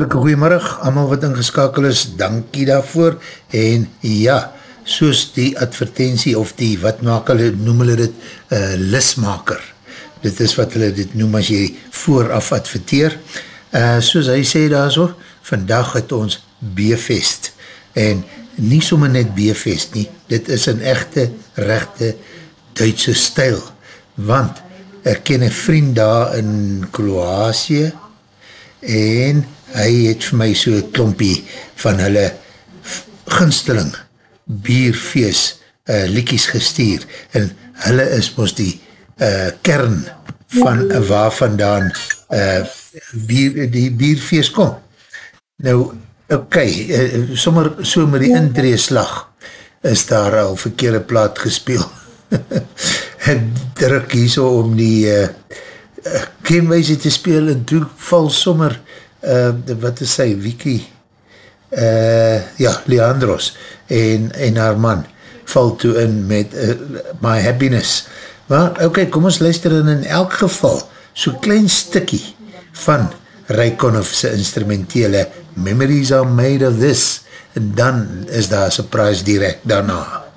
hartelike goeiemiddag, allemaal wat ingeskakel is, dankie daarvoor, en ja, soos die advertentie, of die, wat maak hulle, noem hulle dit, uh, lismaker, dit is wat hulle dit noem as jy vooraf adverteer, uh, soos hy sê daar so, vandag het ons B-fest, en nie sommer net B-fest nie, dit is een echte, rechte, Duitse stijl, want ek ken een vriend daar in Kroatië, en hy het vir my so een klompie van hulle gunsteling bierfeest uh, liekies gestuur, en hulle is mos die uh, kern van uh, waar vandaan uh, bier, die bierfeest kom. Nou, ok, uh, sommer so met die indreeslag is daar al verkeerde plaat gespeel. ek druk hier so om die uh, kenwijze te speel en toe val sommer uh, wat is sy, Wiki? Uh, ja, Leandros en, en haar man val toe in met uh, My Happiness. Maar ok, kom ons luister in in elk geval so klein stikkie van Rijkonoffse instrumentele Memories are made of this. En dan is daar surprise direct daarna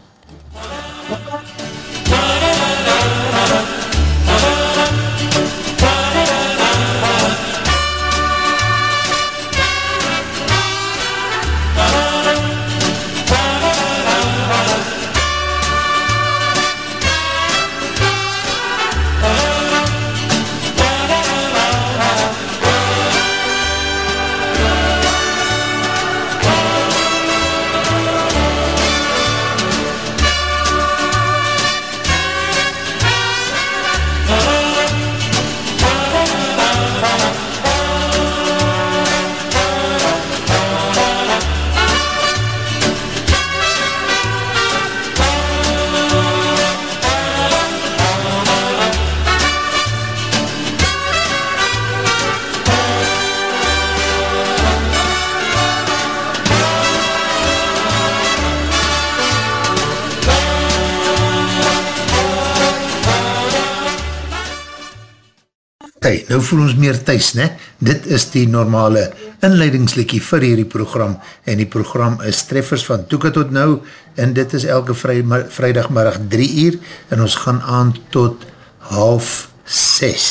Hey, nou voel ons meer thuis, ne? Dit is die normale inleidingslikkie vir hierdie program en die program is Treffers van Toeka tot Nou en dit is elke vry, vrijdagmiddag 3 uur en ons gaan aan tot half 6.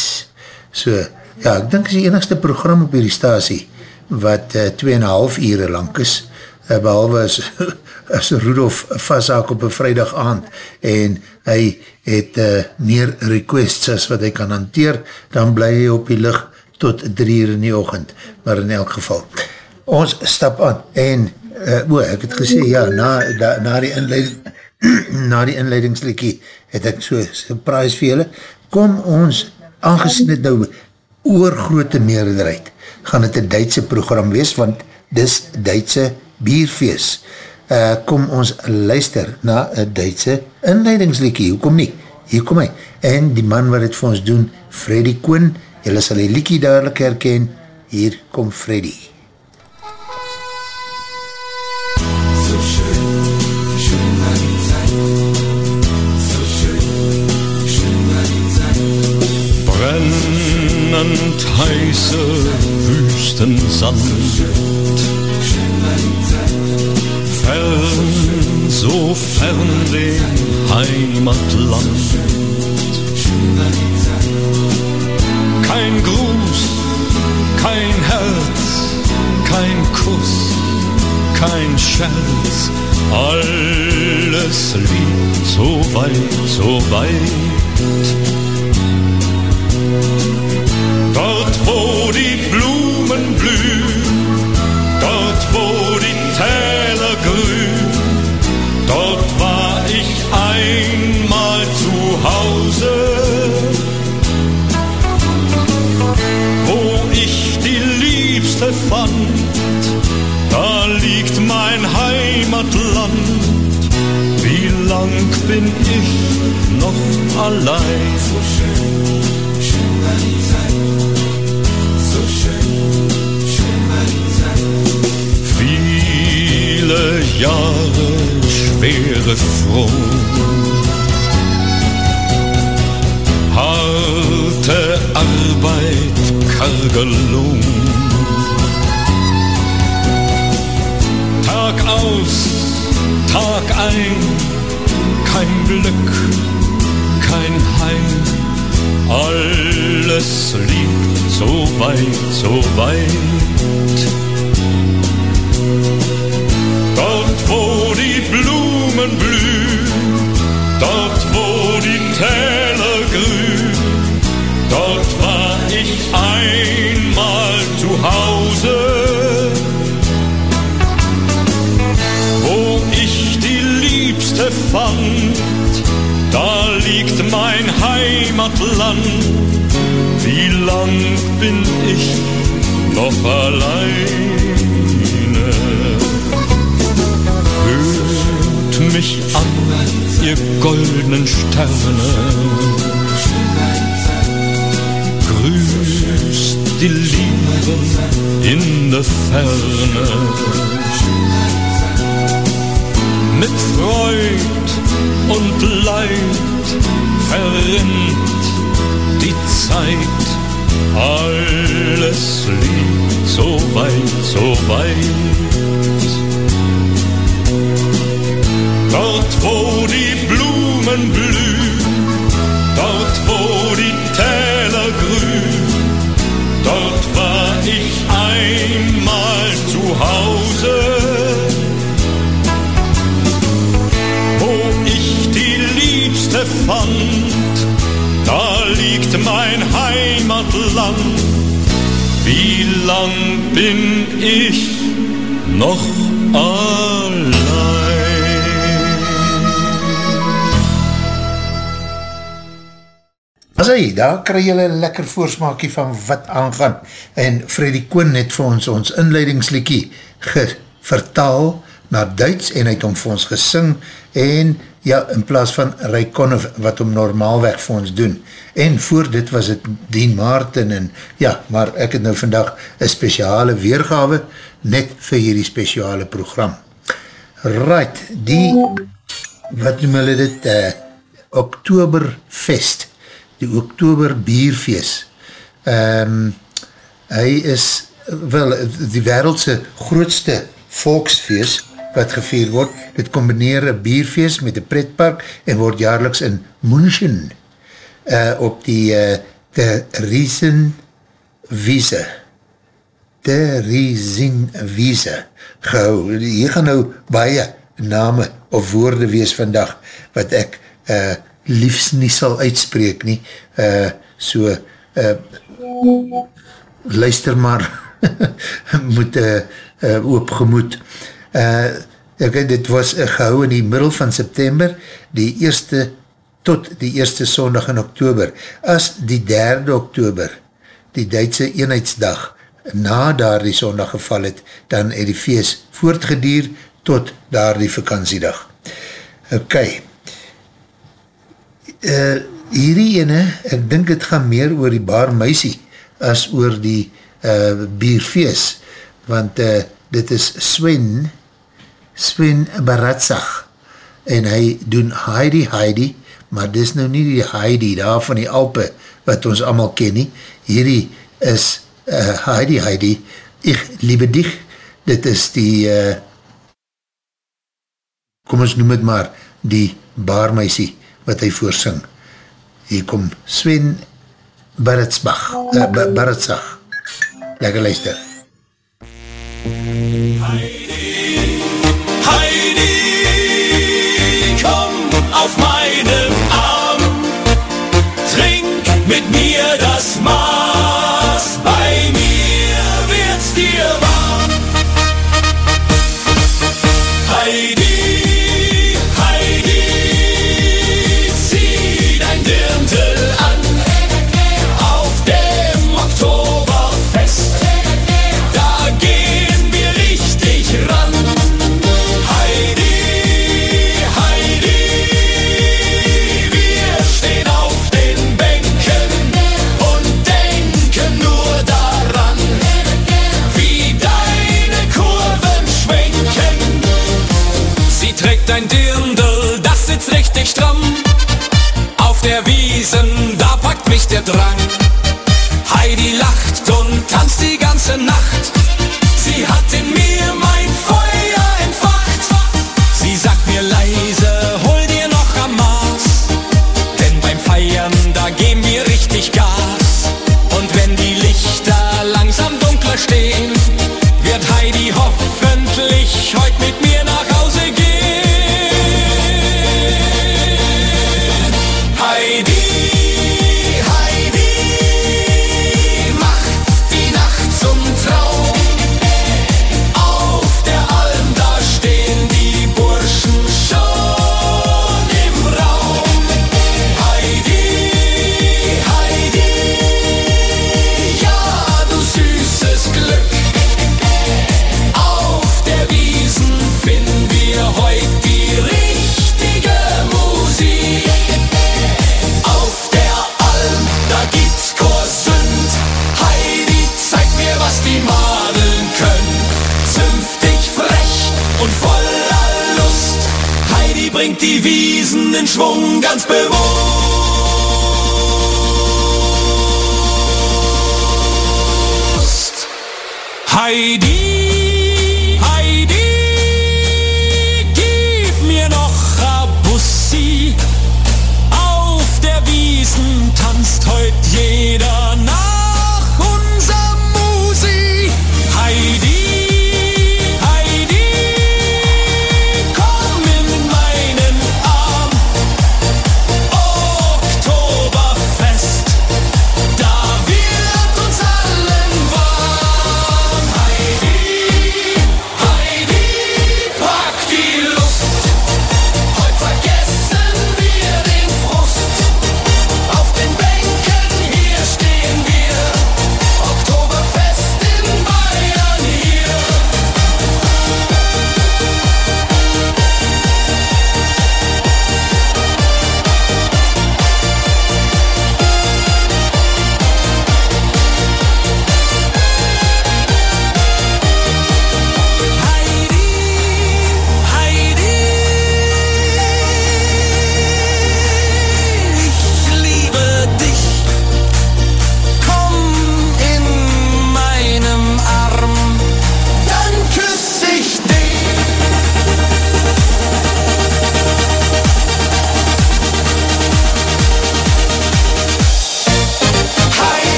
So, ja, ek dink is die enigste program op hierdie stasie wat uh, 2,5 uur lang is, uh, behalwe as, as Rudolf vasthaak op een vrijdag aand en hy het uh, meer requests as wat hy kan hanteer, dan bly hy op die licht tot drie uur in die ochend, maar in elk geval. Ons stap aan, en, uh, o, ek het gesê, ja, na, da, na die inleiding, na die inleidingslikkie, het ek so surprise vir julle, kom ons, aangezien het nou oor grote meerderheid, gaan het een Duitse program wees, want dis Duitse bierfeest, uh, kom ons luister na een Duitse inleidingslikkie, hoekom nie? Hier kom hy, en die man wat het vir ons doen, Freddy Koon, jylle sal die likkie dadelijk herken, hier kom Freddy. So schön, schön war die Zeit, so schön, schön war die Zeit. Brennend heiße Wüstensand, so schön, jylle een lekker voorsmaakie van wat aangaan. En Freddy Koon het vir ons ons inleidingslikkie vertaal na Duits en het om vir ons gesing en ja, in plaas van Ray Conniff wat om normaalweg vir ons doen. En voor dit was het Dean Martin en ja, maar ek het nou vandag een speciale weergawe net vir hierdie speciale program. Right, die wat noem hulle dit uh, Oktoberfest die Oktober Bierfeest. Um, hy is wel die wereldse grootste volksfeest wat gevier word. Dit combineer een bierfeest met een pretpark en word jaarliks in München uh, op die uh, de Riesenwiese de Riesenwiese gehou. Hier gaan nou baie name of woorde wees vandag wat ek uh, liefs nie sal uitspreek nie, uh, so uh, luister maar moet uh, uh, oopgemoed. Uh, okay, dit was uh, gehou in die middel van September, die eerste tot die eerste sondag in oktober, as die derde oktober, die Duitse eenheidsdag, na daar die sondag geval het, dan het die feest voortgedier tot daar die vakantiedag. Ok, uh, hierdie ene, ek dink het gaan meer oor die baarmeisie as oor die eh, uh, bierfeest, want uh, dit is Sven, Sven Baratsach, en hy doen Heidi Heidi, maar dis nou nie die Heidi daar van die Alpe, wat ons allemaal ken nie, hierdie is uh, Heidi Heidi, ich liebe dich, dit is die, uh, kom ons noem het maar, die baarmeisie, wat hy voorsing. Hier kom Sven Baritsbach, uh, eh, Baritsach. Lekker luister. Hey. ich stramm. Auf der Wiesen, da packt mich der Drang. Heidi lacht und tanzt die ganze Nacht. Schwung ganz bewusst. Heidi.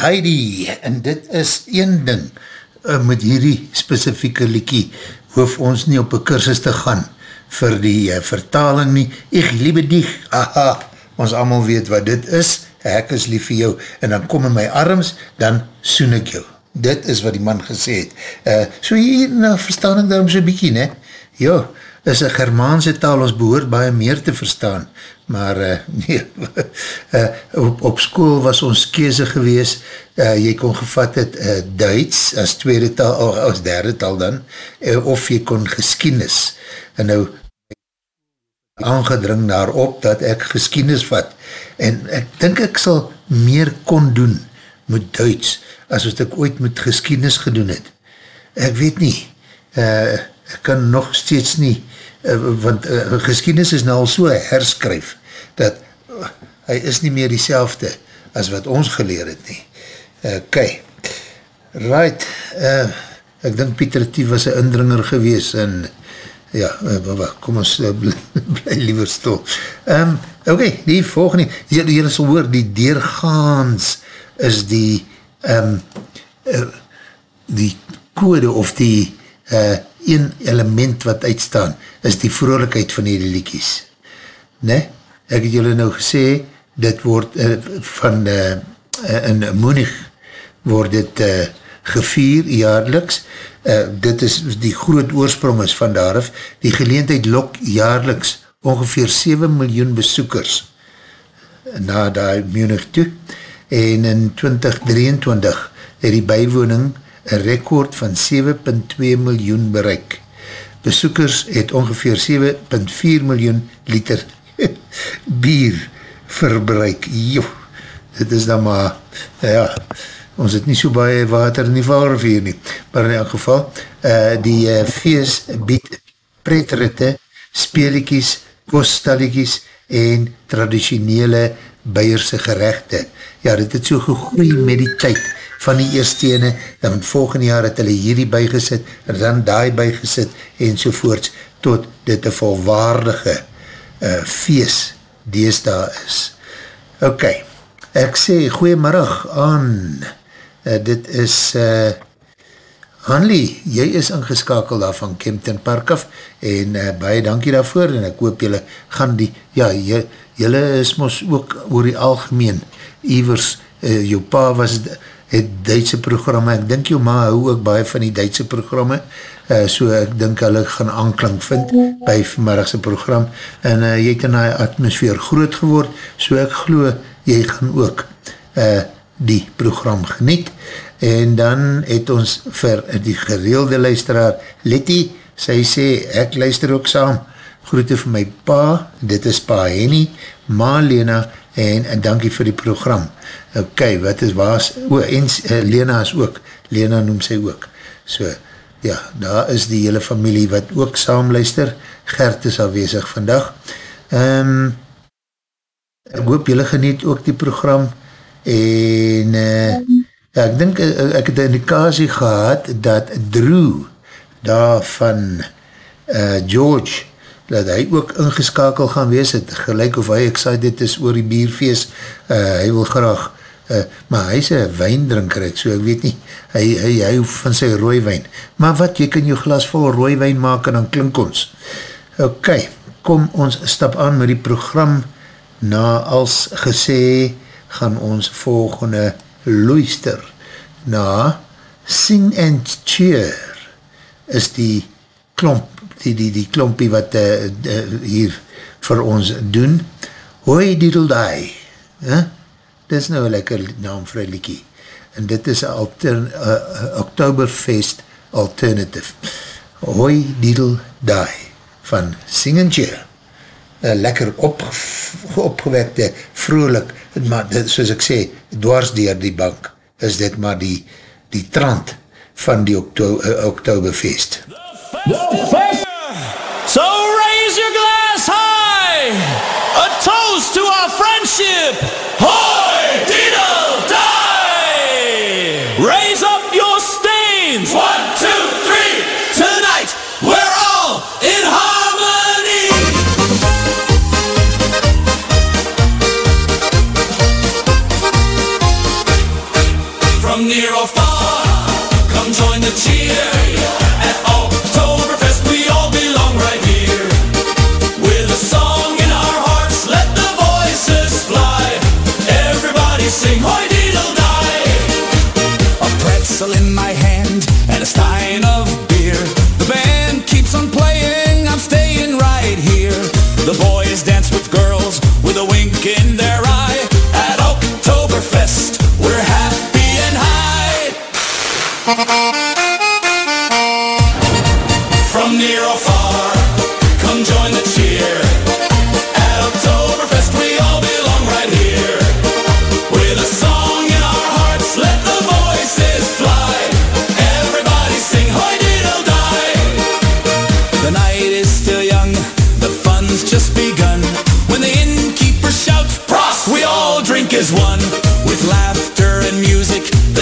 Heidi, en dit is een ding, uh, met hierdie specifieke liekie, hoef ons nie op een kursus te gaan vir die uh, vertaling nie. Ek liebe die, aha, ons allemaal weet wat dit is, ek is lief vir jou, en dan kom in my arms, dan soen ek jou. Dit is wat die man gesê het. Uh, so hier, nou verstaan ek daarom so'n bykie, ne? Jo, is een Germaanse taal, ons behoort baie meer te verstaan, uh, nee, uh, op, op school was ons keze gewees, uh, jy kon gevat het uh, Duits as tweede taal, as derde taal dan, uh, of jy kon geskienis, en nou aangedring daarop dat ek geskienis vat, en ek dink ek sal meer kon doen met Duits, as wat ek ooit met geskienis gedoen het. Ek weet nie, uh, ek kan nog steeds nie, uh, want uh, geskienis is nou al so herskryf, dat uh, hy is nie meer die as wat ons geleer het nie. Ok, right, uh, ek dink Pieter Tief was een indringer gewees en ja, uh, kom ons uh, bly liever stil. Um, ok, die volgende, jy, jy sal hoor, die deurgaans is die um, uh, die code of die uh, een element wat uitstaan, is die vrolijkheid van die liedjes. Ne? Ek het julle nou gesê, dit word uh, van uh, in Moenig word dit uh, gevier jaarliks. Uh, dit is die groot oorsprong is van daaraf. Die geleentheid lok jaarliks ongeveer 7 miljoen besoekers na die Munich toe. En in 2023 het die bijwoning een rekord van 7,2 miljoen bereik. Besoekers het ongeveer 7,4 miljoen liter bier verbruik. Jo, dit is dan maar, ja, ons het nie so baie water in die valrivier nie. Maar in elk geval, uh, die uh, feest bied pretritte, speeliekies, koststaliekies en traditionele beierse gerechte. Ja, dit het so gegroei met die tyd van die eerste ene, dan volgende jaar het hulle hierdie bygesit, en dan daai bygesit, en sovoorts, tot dit een volwaardige uh, feest dees daar is. Ok, ek sê, goeiemiddag aan, uh, dit is uh, Hanley, jy is ingeskakel daar van Kempton Park af, en uh, baie dankie daarvoor, en ek hoop jylle gaan die, ja, jy, jylle is mos ook oor die algemeen, Ivers, uh, jou pa was, het Duitse programme, ek dink jou ma hou ook baie van die Duitse programme, uh, so ek dink hulle gaan aanklank vind by vanmiddagse program. En uh, jy het in die atmosfeer groot geword, so ek glo jy gaan ook uh, die program geniet. En dan het ons vir die gereelde luisteraar Letty, sy sê ek luister ook saam, groete vir my pa, dit is pa Henny, ma Lena en, en dankie vir die program. Ok, wat is waas, o, en uh, Lena is ook, Lena noem sy ook, so, ja, daar is die hele familie wat ook saam luister, Gert is alweesig vandag. Um, ek hoop jylle geniet ook die program en uh, ja, ek dink uh, ek het een indikasie gehad dat Drew daar van uh, George dat hy ook ingeskakel gaan wees het, gelijk of hy excited is oor die bierfeest, uh, hy wil graag Uh, maar hy is een wijndrinker, so ek weet nie, hy, hy, hy hoef van sy rooiwijn. Maar wat, jy kan jou glas vol rooiwijn maak en dan klink ons. Ok, kom ons stap aan met die program. Na als gesê, gaan ons volgende luister na Sing and Cheer is die klomp, die, die, die klompie wat uh, uh, hier vir ons doen. Hoi diedeldai? Huh? dit is nou een lekker naam vir een liekie, en dit is een uh, Oktoberfest alternative. Hoi Diedel Die van Singentje, een lekker op, opgewekte, vrolijk, maar dit, soos ek sê, dwars dier die bank, is dit maar die, die trant van die Okto, uh, Oktoberfest. So The boys dance with girls with a wink in their eye. At Oktoberfest, we're happy and high.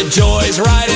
joys right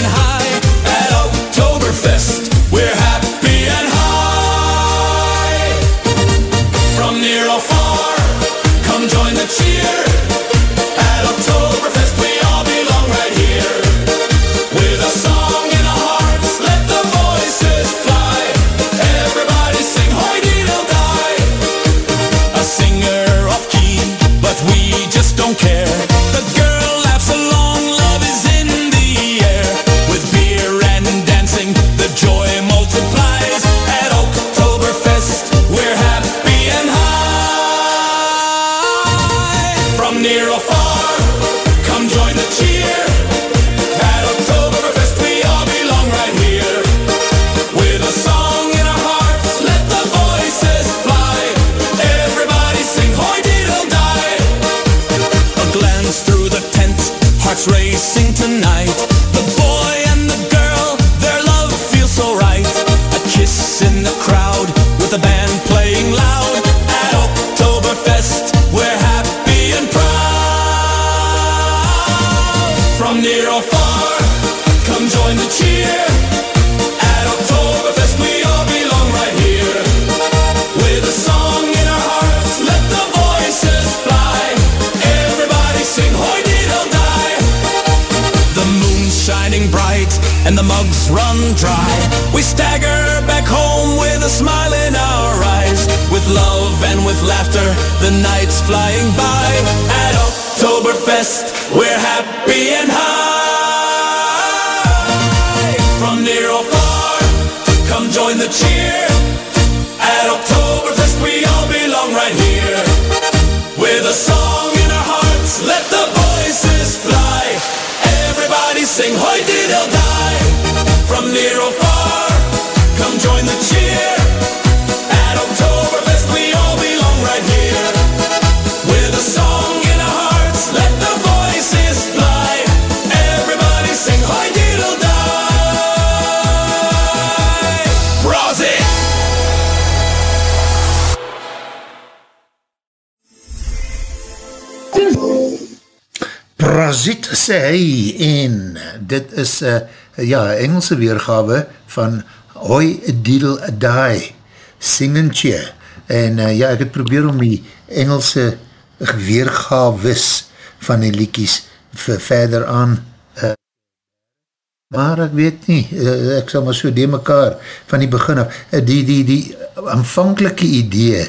with laughter, the night's flying by. At Oktoberfest, we're happy and high. From near or far, come join the cheer. At Oktoberfest, we all belong right here. With a song in our hearts, let the voices fly. Everybody sing, hoy diddle die. From near or far, come join the cheer. Prazit sê hy en dit is uh, ja, Engelse weergawe van Hoi Diddle Die Singentje en uh, ja, ek het probeer om die Engelse weergawes van die liekies vir verder aan uh, maar ek weet nie uh, ek sal maar so die mekaar van die begin af, uh, die, die, die aanvankelike idee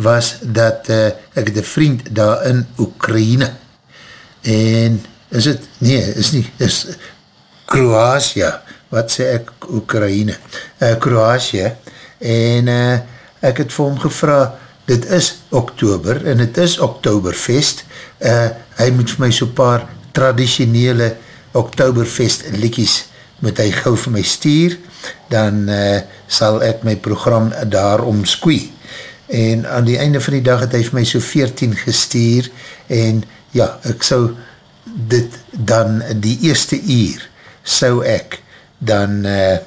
was dat uh, ek het een vriend daar in Oekraïne en is het, nee, is nie, is Kroasia, wat sê ek, Oekraïne, uh, Kroasia, en uh, ek het vir hom gevra, dit is oktober, en het is oktoberfest, uh, hy moet vir my so paar traditionele oktoberfest liedjies, moet hy gauw vir my stuur, dan uh, sal ek my program daarom skoei, en aan die einde van die dag het hy vir my so 14 gestuur, en ja, ek sou dit dan die eerste uur sou ek dan uh,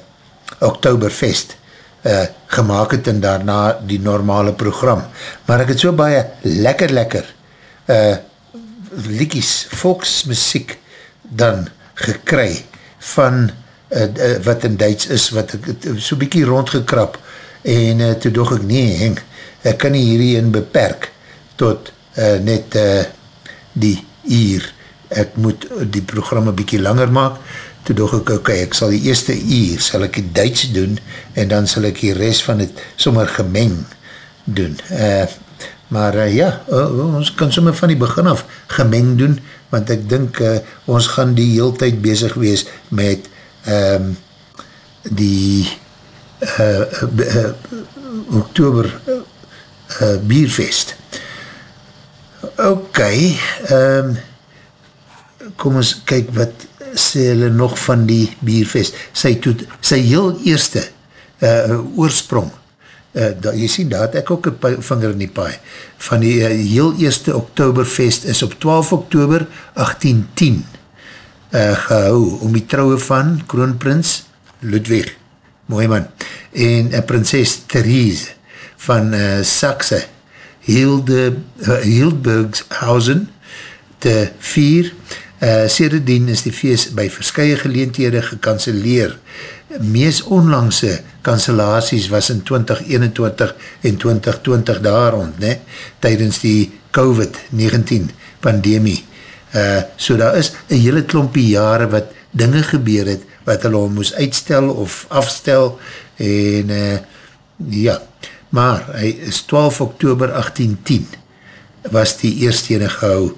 Oktoberfest uh, gemaakt het en daarna die normale program. Maar ek het so baie lekker lekker uh, liekies, volksmusiek dan gekry van uh, uh, wat in Duits is, wat ek so bykie rondgekrap en uh, toe doog ek nie heng, ek kan nie hierin beperk tot uh, net uh, die uur, ek moet die programme bykie langer maak, toe doog ek, ok, ek sal die eerste uur, sal ek die Duits doen, en dan sal ek die rest van het sommer gemeng doen. Uh, maar uh, ja, uh, ons kan sommer van die begin af gemeng doen, want ek dink uh, ons gaan die heel tyd bezig wees met um, die uh, uh, uh, oktober uh, uh, bierfest. Ok, um, kom ons kyk wat sê hulle nog van die bierfest? Sy, toet, sy heel eerste uh, oorsprong, uh, da, jy sien, daar het ek ook een vinger in die paai, van die uh, heel eerste Oktoberfest is op 12 Oktober 1810 uh, gehou om die trouwe van kroonprins Ludwig, mooi man, en uh, prinses Therese van uh, Saxe, Hilde, uh, Hildburgshausen, te vier. Uh, Sederdien is die feest by verskye geleenthede gekanceleer. Mees onlangse cancelaties was in 2021 en 2020 daar rond, ne? tydens die COVID-19 pandemie. Uh, so daar is een hele klompie jare wat dinge gebeur het, wat hulle moes uitstel of afstel, en uh, ja, maar hy is 12 oktober 1810, was die eerste ene gehou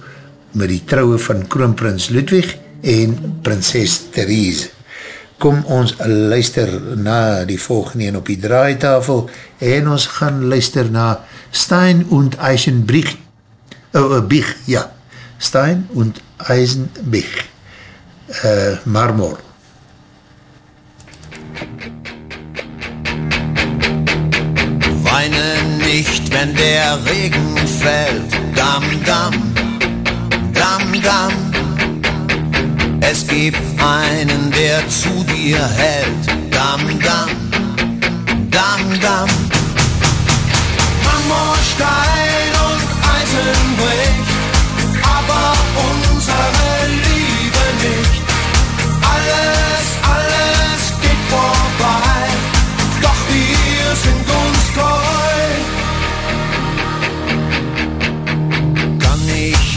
met die trouwe van kroonprins Ludwig en prinses Therese. Kom ons luister na die volgende een op die draaitafel en ons gaan luister na Stein und Eisenbrich. Oh, uh, Bich, ja. Stein und Eisenbrich. Uh, Marmor. Weine nicht, wenn der Regen fällt. Dam, dam. Dam, dam. Es gibt einen, der zu dir hält. Dam, dam. Dam, dam. Marmorstein und Eisen bricht, aber unsere Liebe nicht. Alles, alles geht vorbei, doch wir sind uns treu. Kann ich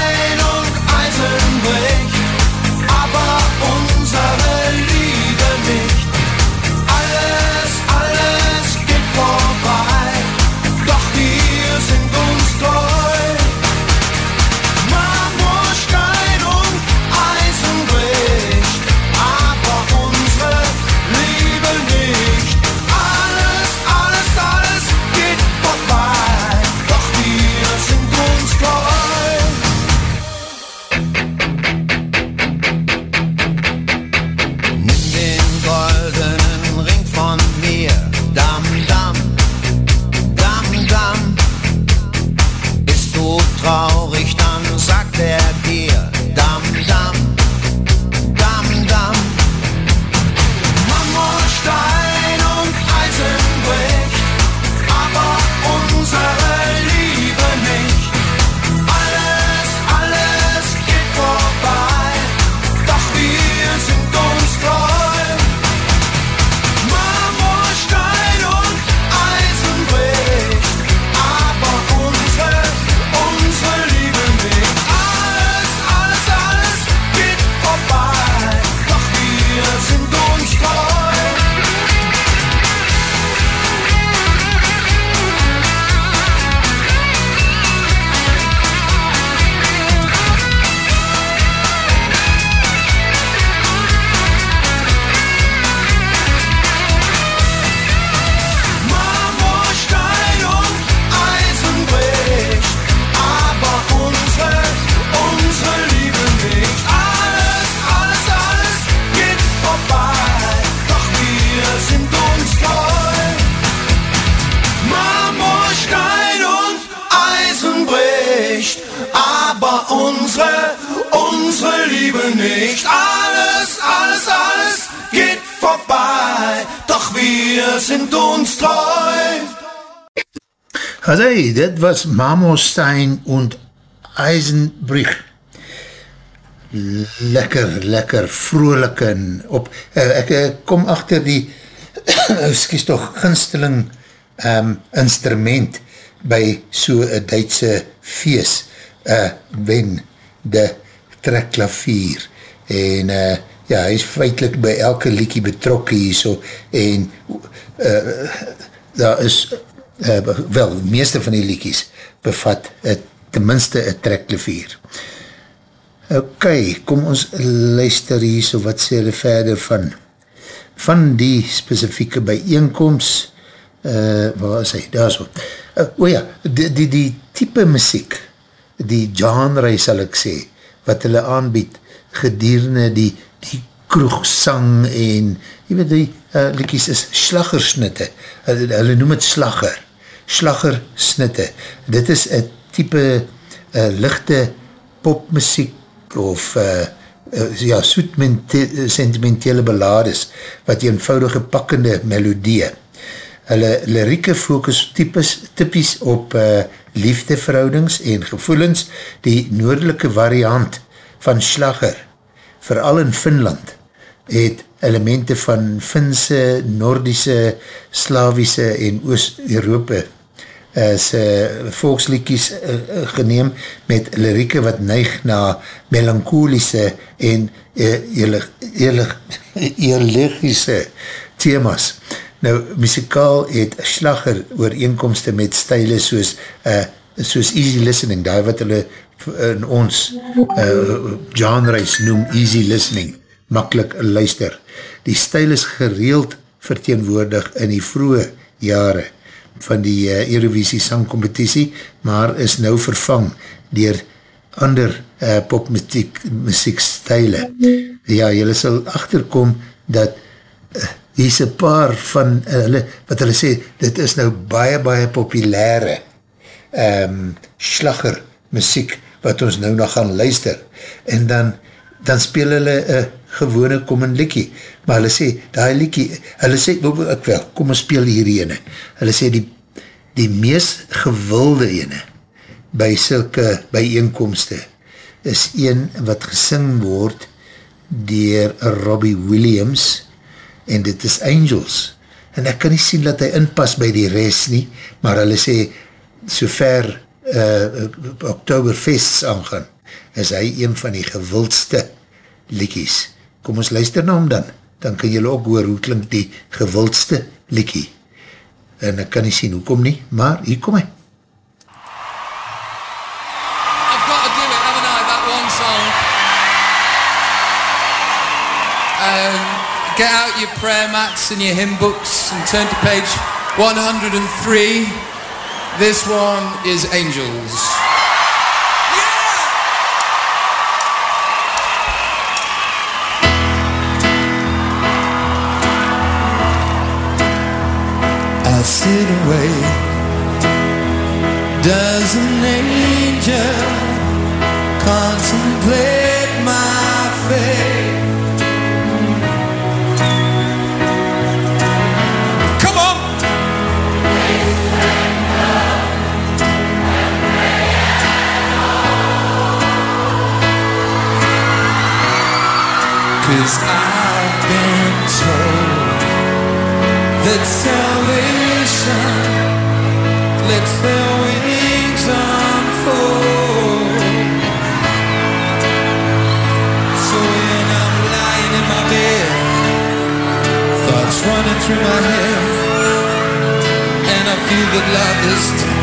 Hey, dit was Marmorstein und Eisenbrich. Lekker, lekker, vrolijk en op. Uh, ek uh, kom achter die, excuse toch, ginsteling um, instrument by so een Duitse feest, uh, Ben de trekklavier. En uh, ja, hy is feitlik by elke liekie betrokke hier so, en uh, daar is uh, wel, meeste van die liekies bevat het, tenminste een trekklavier. Ok, kom ons luister hier so wat sê hulle verder van. Van die specifieke bijeenkomst uh, waar is hy, daar so uh, o ja, die, die, die type muziek die genre sal ek sê, wat hulle aanbied gedierende die, die kroegsang en jy weet die uh, liekies is slaggersnitte. Hulle, hulle noem het slagger slaggersnitte dit is een type uh, lichte popmuziek of uh, uh, ja, soet sentimentele belades wat eenvoudige pakkende melodie. Hulle lirieke focus typies, typies op uh, liefdeverhoudings en gevoelens die noordelike variant van slagger, vooral in Finland, het elemente van Finse, Noordische, Slavische en Oost-Europa is uh, volksliekies uh, geneem met lirieke wat neig na melancholiese en uh, themas. Nou, muzikaal het slagger ooreenkomste met stijle soos, uh, soos easy listening, daar wat hulle in ons uh, genres noem easy listening, makkelijk luister. Die stijl is gereeld verteenwoordig in die vroege jare van die uh, Eurovisie sangcompetitie, maar is nou vervang dier ander uh, popmuziek muziekstijle. Ja, jylle sal achterkom dat uh, hier is een paar van uh, hulle, wat hulle sê, dit is nou baie, baie populaire um, slagger muziek wat ons nou nog gaan luister. En dan, dan speel hulle een uh, gewone kom een likkie, maar hulle sê, die likkie, hulle sê, ek wel, kom ons speel hier ene, hulle sê die, die mees gewilde ene, by sylke bijeenkomste, is een wat gesing word, dier Robbie Williams, en dit is Angels, en ek kan nie sien dat hy inpas by die rest nie, maar hulle sê, so ver uh, Oktoberfests aangaan, is hy een van die gewildste likkies, kom ons luister na hom dan, dan kan jylle ook hoor hoe klink die gewildste likkie. En ek kan nie sien hoekom nie, maar hier kom hy. I've got to do it, haven't I, that one song. Um, get out your prayer mats and your hymn books and turn to page 103. This one is Angels. I sit away. Does an angel contemplate my fate? Come on! Cause I've been told that salvation running through my head, and I feel that love is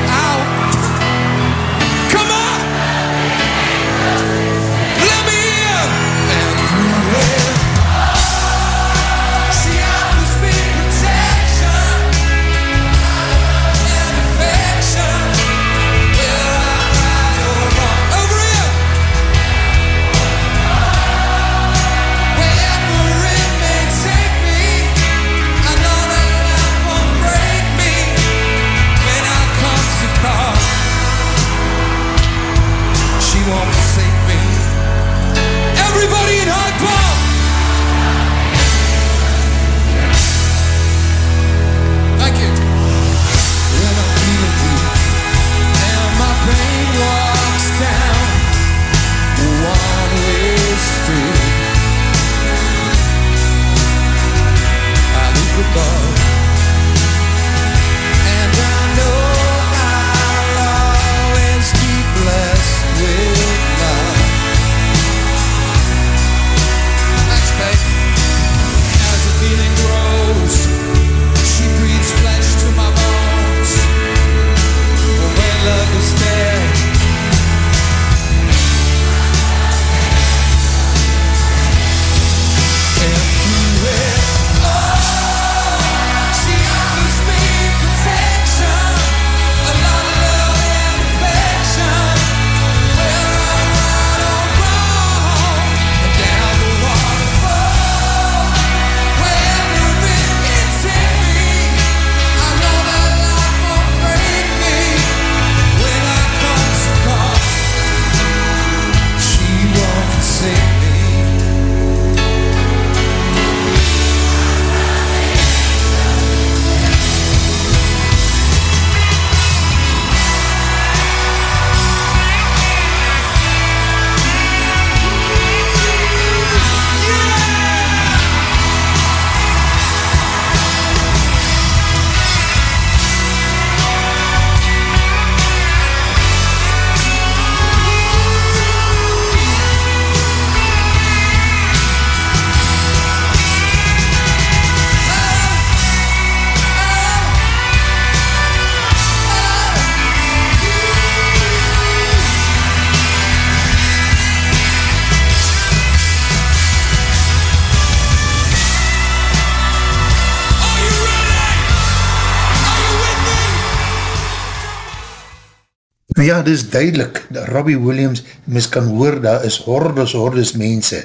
ja, dit is duidelik, Robbie Williams, mis kan hoor, daar is hordes, hordes mense,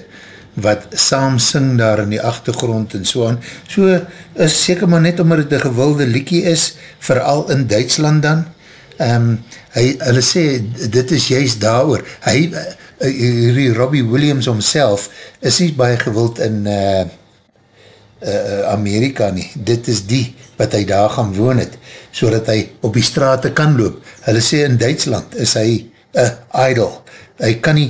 wat saam sing daar in die achtergrond en so aan. So is seker maar net omdat het een gewilde liekie is, vooral in Duitsland dan. Um, hy, hulle sê, dit is juist daar oor. Hy, uh, Robbie Williams omself, is nie baie gewild in uh, uh, Amerika nie. Dit is die wat hy daar gaan woon het, so dat hy op die straat kan loop. Hulle sê in Duitsland is hy een uh, idol. Hy kan nie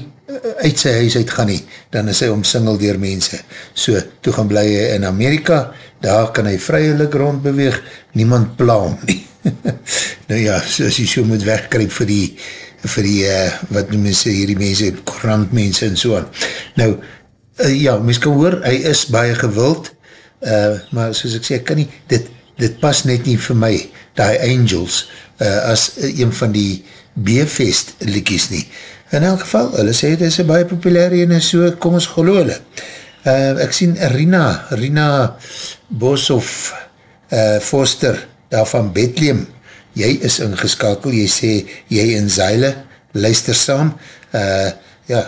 uit sy huis uit gaan nie, dan is hy omsingel dier mense. So, toe gaan bly hy in Amerika, daar kan hy vryelijk rondbeweeg, niemand plaam nie. nou ja, so as hy so moet wegkryp vir die, vir die, uh, wat noem mense, hierdie mense, korantmense en so aan. Nou, uh, ja, mens kan hoor, hy is baie gewild, uh, maar soos ek sê, kan nie, dit, dit pas net nie vir my, die Angels, uh, as een van die B-fest likies nie. In elk geval, hulle sê, dit is een baie populair en so, kom ons geloo hulle. Uh, ek sien Rina, Rina Boshoff, uh, Foster, daar van Bethlehem, jy is ingeskakel, jy sê, jy en Zeile, luister saam, uh, ja,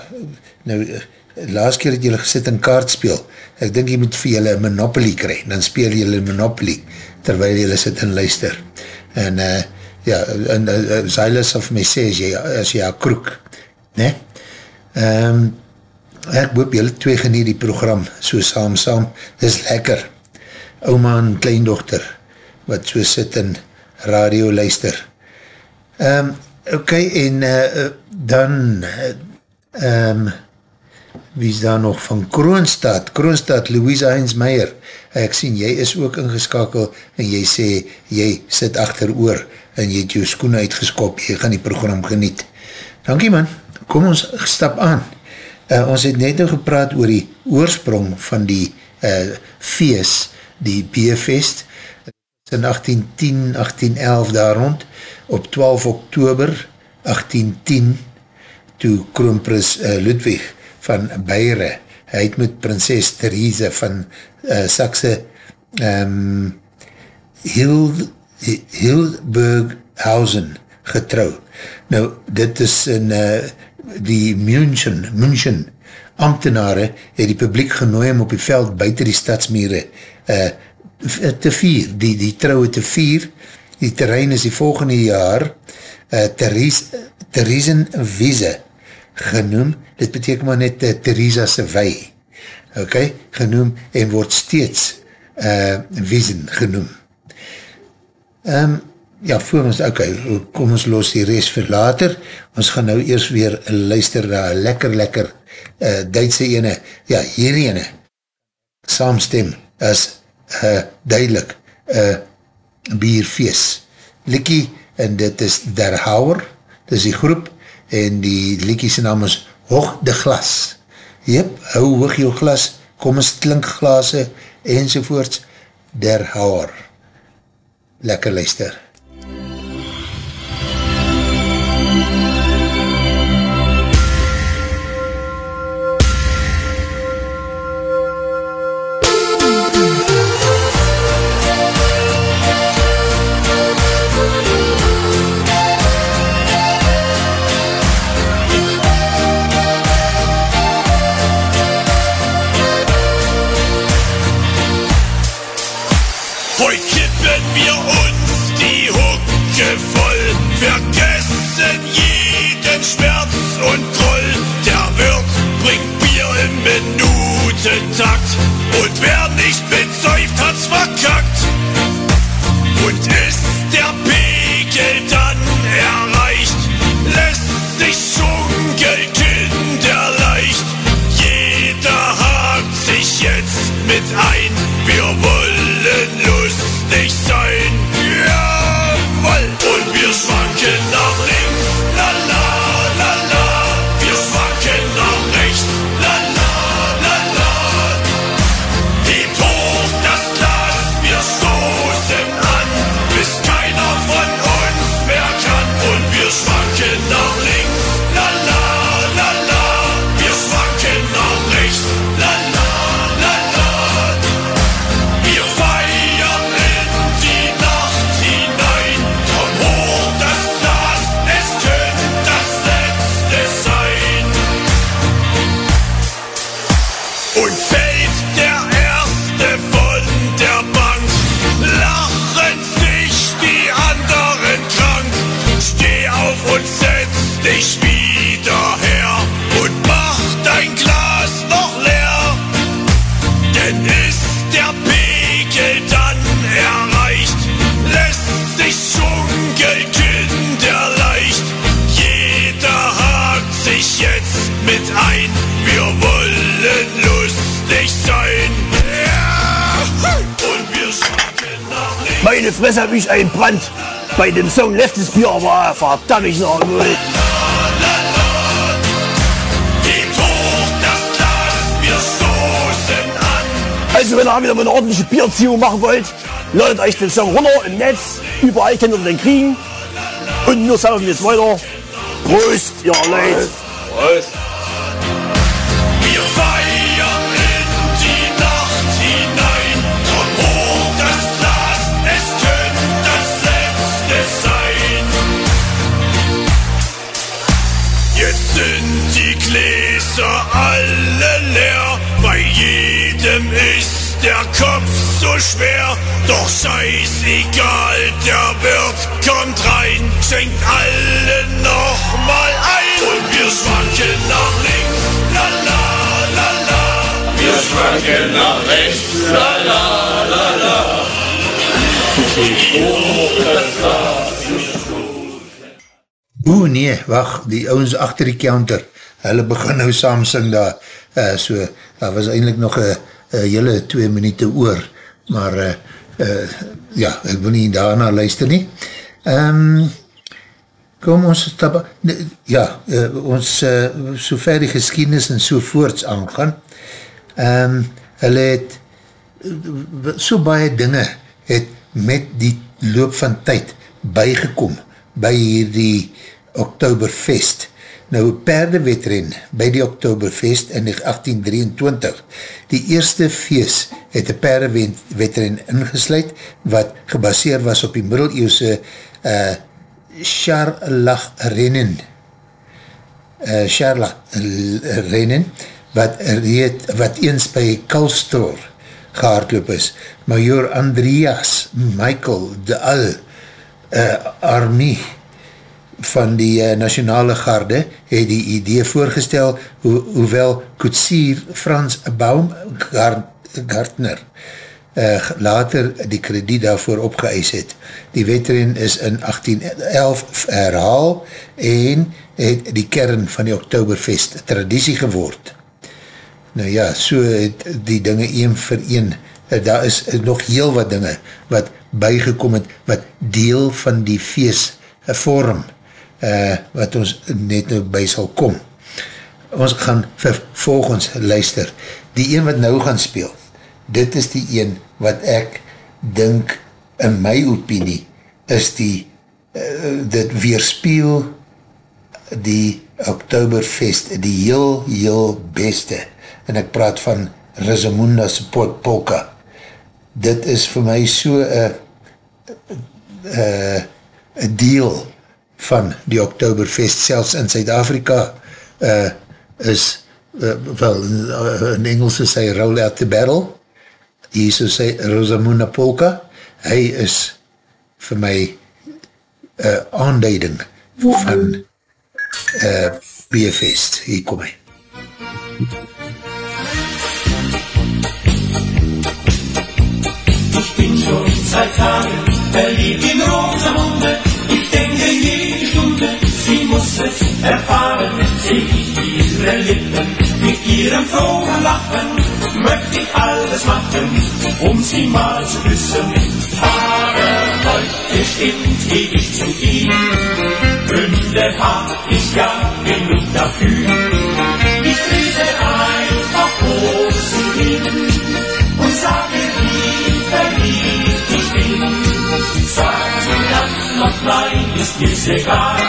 nou, laas keer het jylle gesit in kaart speel, ek dink jy moet vir jylle Monopoly kry, dan speel jylle Monopoly, terwijl jylle sit en luister, en uh, ja, en uh, Zeile sal vir my sê, as jy, as jy haar kroek, ne, um, ek hoop jylle twee genie die program, so saam saam, dis lekker, oma en kleindochter, wat so sit en radio luister. Um, ok, en uh, dan um, wie is daar nog van Kroonstad, Kroonstad, Louise Heinz Meijer, ek sien, jy is ook ingeskakel en jy sê, jy sit achter oor en jy het jou skoen uitgeskop, jy gaan die program geniet. Dankie man, kom ons stap aan. Uh, ons het net nou gepraat oor die oorsprong van die uh, feest, die beerfeest, in 1810, 1811 daar rond, op 12 oktober 1810, toe kroonprins uh, Ludwig van Beiere, hy het met prinses Therese van uh, Saxe um, Hild, Hildburghausen getrou. Nou, dit is in uh, die München, München ambtenare het die publiek genooi om op die veld buiten die stadsmere uh, te vier, die, die trouwe te vier, die terrein is die volgende jaar uh, Theresen Wiese genoem, dit beteken maar net uh, Theresa se wei, ok, genoem en word steeds uh, Wiesen genoem. Um, ja, voor ons, ok, kom ons los die rest vir later, ons gaan nou eers weer luister na lekker, lekker uh, Duitse ene, ja, hier ene, saamstem as uh, duidelik uh, bierfeest. Likkie, en dit is Der Hauer, dit is die groep, en die likkie sy naam is Hoog de Glas. Jep, hou hoog jou glas, kom ons klink glase, enzovoorts, Der Hauer. Lekker luister. Meine Fresse hab ich einen Brand. Bei dem Song Letztes Bier war verdammt ich noch null. Wir. Also wenn ihr wieder mal eine ordentliche Bierziehung machen wollt, ladet euch den Song runter im Netz. Überall könnt ihr den kriegen. Und wir sagen jetzt weiter. Prost, ihr Leute. Wir Gläser alle leer. Bei jedem ist der Kopf so schwer. Doch scheißegal, der Wirt kommt rein, schenkt allen noch mal ein. Und wir schwanken nach links, la la la la. Wir schwanken nach rechts, la la la la. Oeh nee, wacht, die ouwens achter die counter, hulle begin nou saam sing daar, uh, so, daar was eindelijk nog een hele twee minute oor, maar uh, uh, ja, ek wil nie daarna luister nie. Um, kom ons nee, ja, uh, ons uh, so ver die geschiedenis en so voorts aangaan, um, hulle het so baie dinge het met die loop van tyd bygekom by hierdie Oktoberfest. Nou, perdewetren by die Oktoberfest in 1823. Die eerste feest het die perdewetren ingesluid wat gebaseer was op die middeleeuwse uh, Scharlach-rennen. Uh, Scharlach-rennen wat, reed, wat eens by Kalstor gehaardloop is. Major Andreas Michael de Al uh, Armie van die uh, nationale garde het die idee voorgestel ho hoewel koetsier Frans Baumgartner uh, later die krediet daarvoor opgeëis het. Die wetren is in 1811 herhaal en het die kern van die Oktoberfest traditie geword. Nou ja, so het die dinge een vir een, daar is nog heel wat dinge wat bygekom het, wat deel van die feest vorm, uh, wat ons net nou by sal kom. Ons gaan volgens luister, die een wat nou gaan speel, dit is die een wat ek dink in my opinie is die uh, dit weerspeel die Oktoberfest die heel heel beste. En ek praat van Rizamunda Support Polka dit is vir my so een uh, een deel van die Oktoberfest selfs in Zuid-Afrika uh, is uh, wel in Engels is hy Roll Out the Battle. Hier so sê Rosamunda Polka. Hy is vir my uh, aanduiding van uh, Beerfest hier kom hy. Ich bin schon seit Tagen verliebt in Rosamunde. Sie muss es erfahren. Seh ich ihre Lippen mit ihrem frohen Lachen, möchte ich alles machen, um sie mal zu küssen. Aber heute stimmt, geh ich zu ihm. Gründe hab ich ja genug dafür. Ich fließe einfach vor sie hin und sage, wie verliebt ich bin. Sag sie ganz noch nein, ist mir's egal,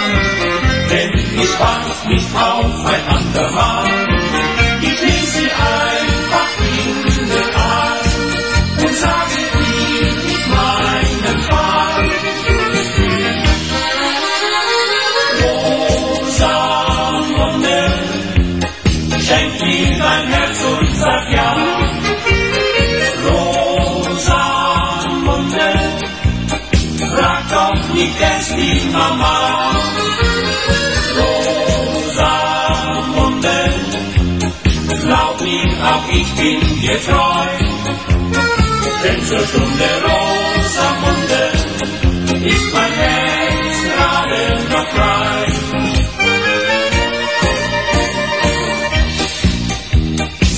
denn ich warte nicht auf ein andermal. Ich nehm sie einfach in den Arm und sage ihr nicht meinen Fall. Rosamunde, schenk ihm dein Herz und sag ja. Rosamunde, frag doch nicht erst die Mama. ich bin dir treu. Denn zur Stunde rosa Munde ist mein Herz gerade noch frei.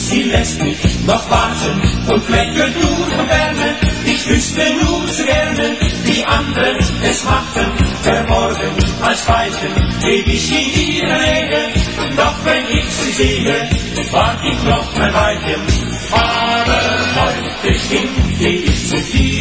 Sie lässt mich noch warten und lächelt nur Wärme. Ich wüsste nur zu gerne, wie andere es machten. Verborgen als Weichen lebe ich in ihre Nähe. Doch wenn ich sie sehe, wart ich noch ein Weilchen. Aber heute stimmt ich zu viel,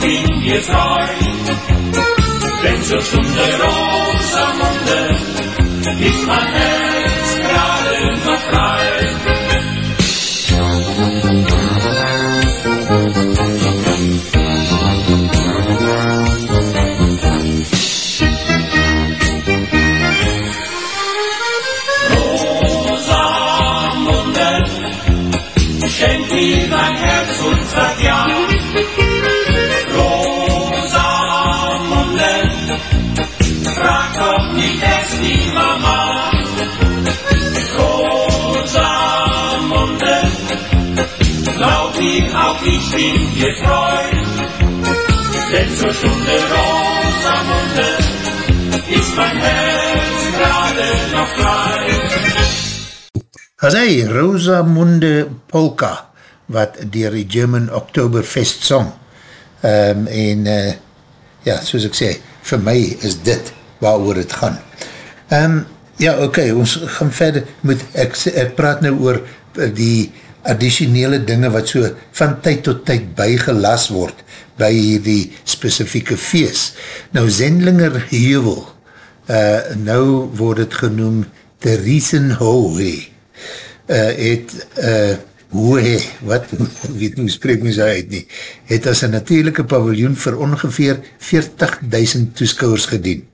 bin dir treu. Denn zur Stunde Rosamunde ist mein Herz gerade noch. Ich bin dir treu. Denn zur Stunde Rosamunde ist mein Herz gerade noch frei. As hy, Rosamunde Polka, wat dier die German Oktoberfest song, um, en uh, ja, soos ek sê, vir my is dit waar oor het gaan. Um, ja, oké, okay, ons gaan verder, moet, ek, ek praat nou oor die additionele dinge wat so van tyd tot tyd bygelas word by die specifieke feest. Nou, Zendlinger Heuvel, uh, nou word het genoem Theresienhohe, uh, het uh, Hohe, wat, weet nie, spreek my sy uit nie, het as een natuurlijke paviljoen vir ongeveer 40.000 toeskouwers gedien.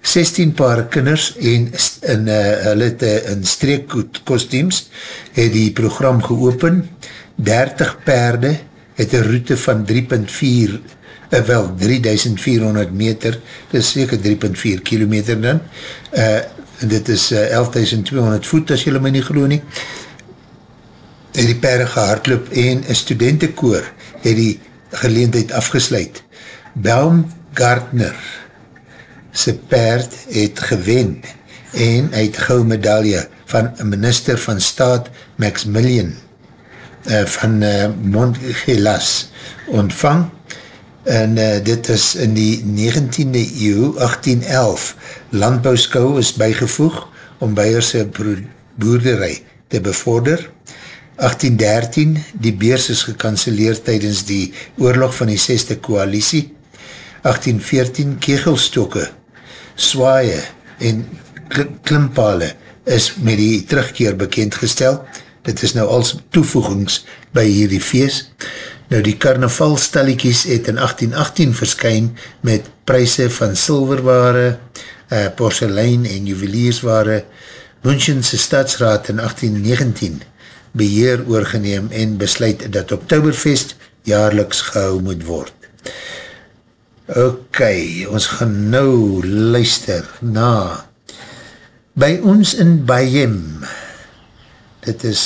16 paar kinders en in, uh, hulle het uh, in streekkostuums het die program geopen, 30 perde het een route van 3.4 uh, wel 3400 meter, dit is seker 3.4 kilometer dan, uh, dit is uh, 11.200 voet as jylle my nie geloof nie, het die perde gehardloop en een studentenkoor het die geleendheid afgesluit. Baumgartner sy perd het gewen en hy het gauw medaille van minister van staat Maximilian uh, van uh, Montgelas ontvang en uh, dit is in die 19e eeuw 1811 landbouwskou is bygevoeg om Beierse boerderij te bevorder 1813, die beers is gekanceleerd tydens die oorlog van die 6e koalisie. 1814, kegelstokke, swaaie en kl- klimpale is met die terugkeer bekendgestel. Dit is nou als toevoegings by hierdie feest. Nou die carnavalstallikies het in 1818 verskyn met prijse van silverware, uh, porselein en juweliersware. Münchense stadsraad in 1819 beheer oorgeneem en besluit dat Oktoberfest jaarliks gehou moet word. Ok, ons gaan nou luister na by ons in Bayem. Dit is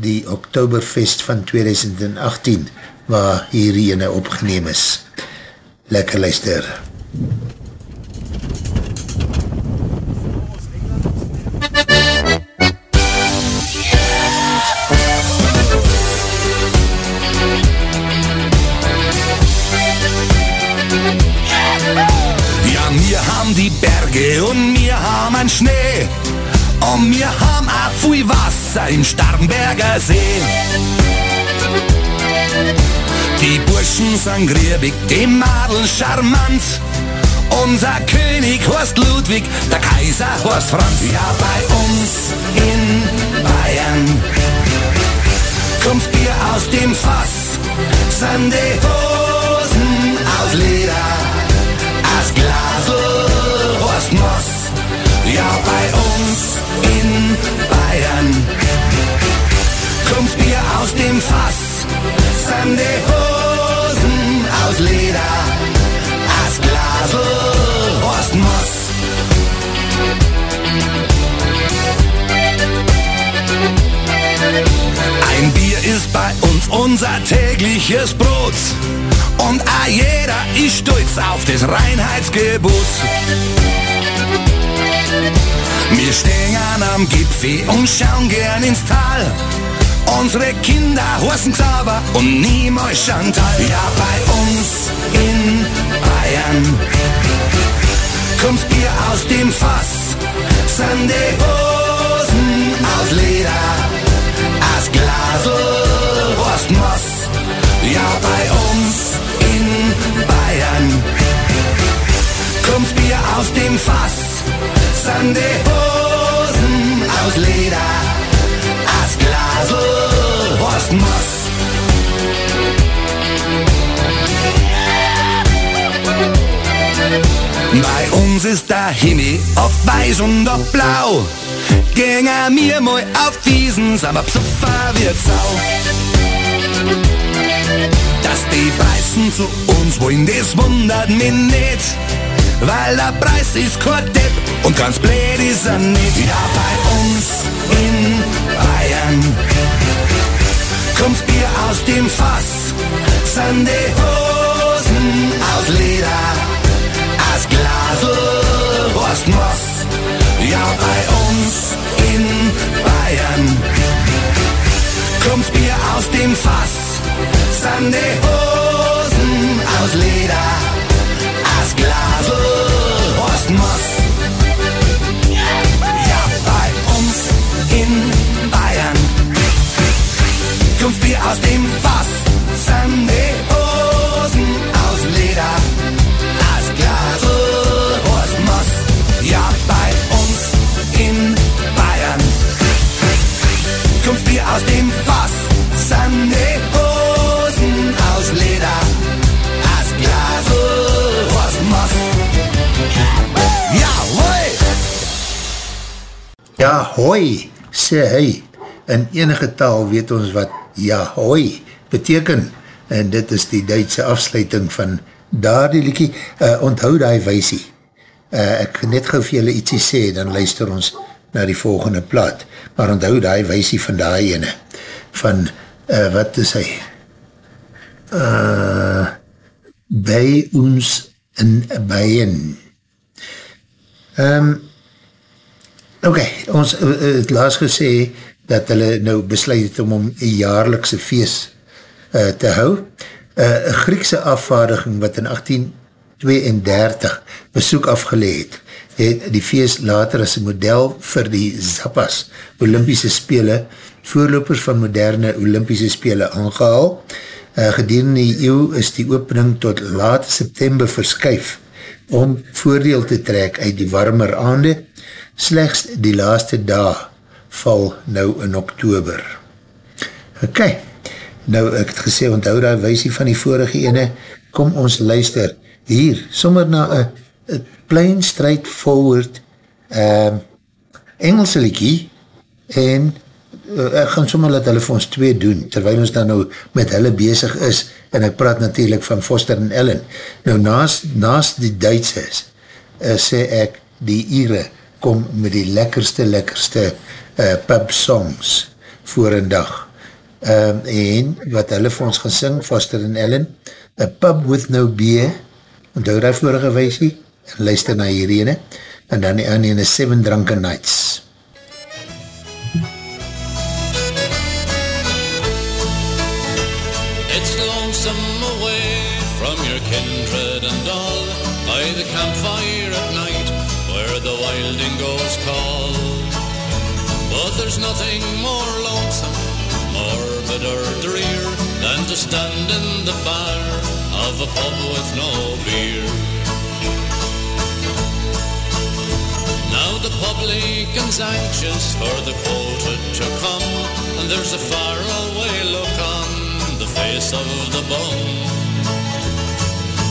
die Oktoberfest van 2018 waar hierdie ene opgeneem is. Lekker luister. Ja, Berge und wir haben einen Schnee. Und wir haben auch viel Wasser im Starnberger See. Die Burschen sind griebig, die Madeln charmant. Unser König heißt Ludwig, der Kaiser heißt Franz. Ja, bei uns in Bayern kommt Bier aus dem Fass, sind die die Hosen aus Leder, aus Glasl heißt Moss. Ein Bier ist bei uns unser tägliches Brot. Und auch jeder ist stolz auf das Reinheitsgebot. Wir stehen am Gipfel und schauen gern ins Tal. Unsere Kinder heißen Xaver und niemals Chantal. Ja, bei uns in Bayern kommt Bier aus dem Fass. Sind Hosen aus Leder, aus Glasl, Horst Moss. Ja, bei uns in Bayern kommt Bier aus dem Fass. Sind Hosen aus Leder, Glasl, Horst Moss. Bei uns ist der Himmel auf weiß und auf blau. Gänger mir mal auf Wiesen, sind wir psuffer wie Sau. Dass die Preisen zu uns wollen, das wundert mich nicht. Weil der Preis ist kein Depp und ganz blöd ist er nicht. Ja, bei uns in Bayern kommt's Bier aus dem Fass, sind Hosen aus Leder, aus Glasl, Horst Moss. Ja, bei uns in Bayern kommt's Bier aus dem Fass, sind Hosen aus Leder, Bier aus dem Fass, die Hosen aus Leder, aus Glasl, Horst Moss. Ja, bei uns in Bayern kommt's Bier aus dem Fass, die Hosen aus Leder, aus Glasl, Horst Moss. Jawohl! Ja, hoi, sê hy. In enige taal weet ons wat ja, hoi beteken. En dit is die Duitse afsluiting van daar die liekie. Uh, onthou die weisie. Uh, ek net gauw vir julle ietsie sê, dan luister ons na die volgende plaat. Maar onthou die weisie van die ene. Van, uh, wat is hy? Uh, by ons in Bayern. Um, Oké, okay, ons uh, het laas gesê dat hulle nou besluit het om om een jaarlikse feest uh, te hou. Uh, een Griekse afvaardiging wat in 1832 besoek afgeleid het, het die feest later as een model vir die Zappas Olympische Spele, voorlopers van moderne Olympische Spele aangehaal. Uh, gedurende die eeuw is die opening tot laat September verskuif om voordeel te trek uit die warmer aande slechts die laaste dag val nou in oktober. Ok, nou ek het gesê, onthou daar weisie van die vorige ene, kom ons luister hier, sommer na een plain straight forward uh, Engelse liekie en uh, ek gaan sommer laat hulle vir ons twee doen, terwijl ons dan nou met hulle bezig is, en ek praat natuurlijk van Foster en Ellen. Nou naast, naast die Duitsers uh, sê ek die Ire kom met die lekkerste, lekkerste uh, pub songs voor een dag. Um, en wat hulle vir ons gaan sing, Foster en Ellen, A Pub With No Beer, onthou daar vorige weisie, en luister na hierene, en dan die ene Seven Drunken Nights. It's nothing more lonesome or drear Than to stand in the bar Of a pub with no beer Now the publican's anxious for the quota to come, and there's a faraway look on the face of the bum.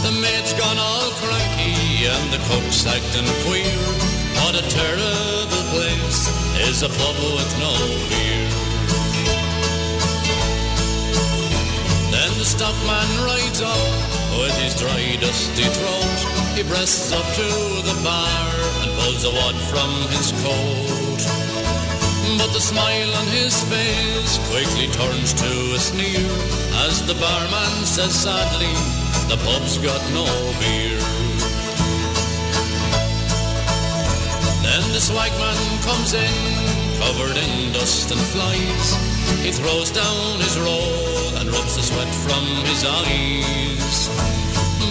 The maid's gone all cranky, and the cook's acting queer. What a terrible place is a pub with no beer. Then the stockman rides up with his dry, dusty throat. He breasts up to the bar and pulls a wad from his coat. But the smile on his face quickly turns to a sneer as the barman says sadly, the pub's got no beer. The swagman comes in, covered in dust and flies. He throws down his roll and rubs the sweat from his eyes.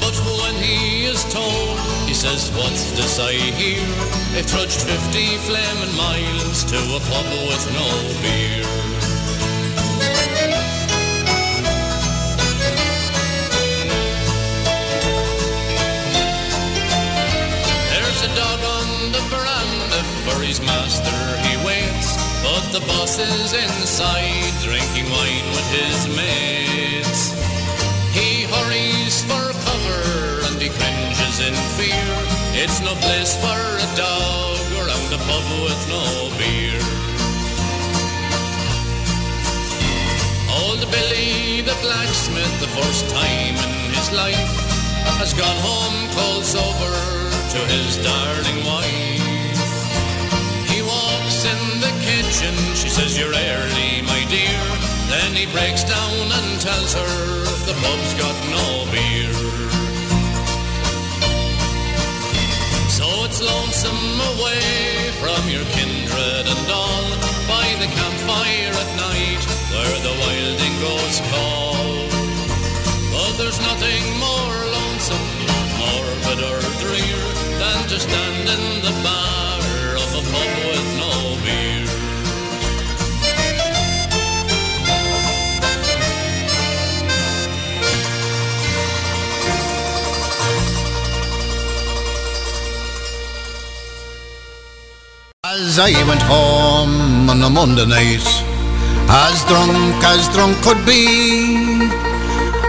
But when he is told, he says, what's this I hear? I've trudged 50 flaming miles to a pub with no beer. His master he waits, but the boss is inside drinking wine with his mates. He hurries for cover and he cringes in fear. It's no place for a dog around a pub with no beer. Old Billy the blacksmith, the first time in his life, has gone home cold sober to his darling wife. Kitchen, she says, You're early, my dear. Then he breaks down and tells her the pub's got no beer. So it's lonesome away from your kindred and all by the campfire at night where the wild dingoes call. But there's nothing more lonesome, more bitter drear than to stand in the As I went home on a Monday night, as drunk as drunk could be,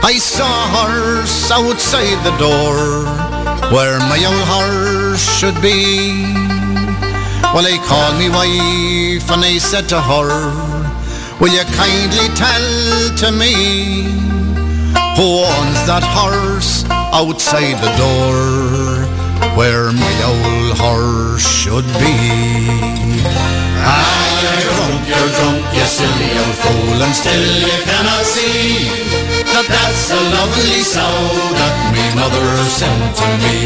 I saw a horse outside the door where my old horse should be. Well, I called me wife and I said to her, Will you kindly tell to me who owns that horse outside the door where my old horse should be? Ah, you're drunk, you're drunk, you silly old fool, and still you cannot see that that's a lovely sow that me mother sent to me.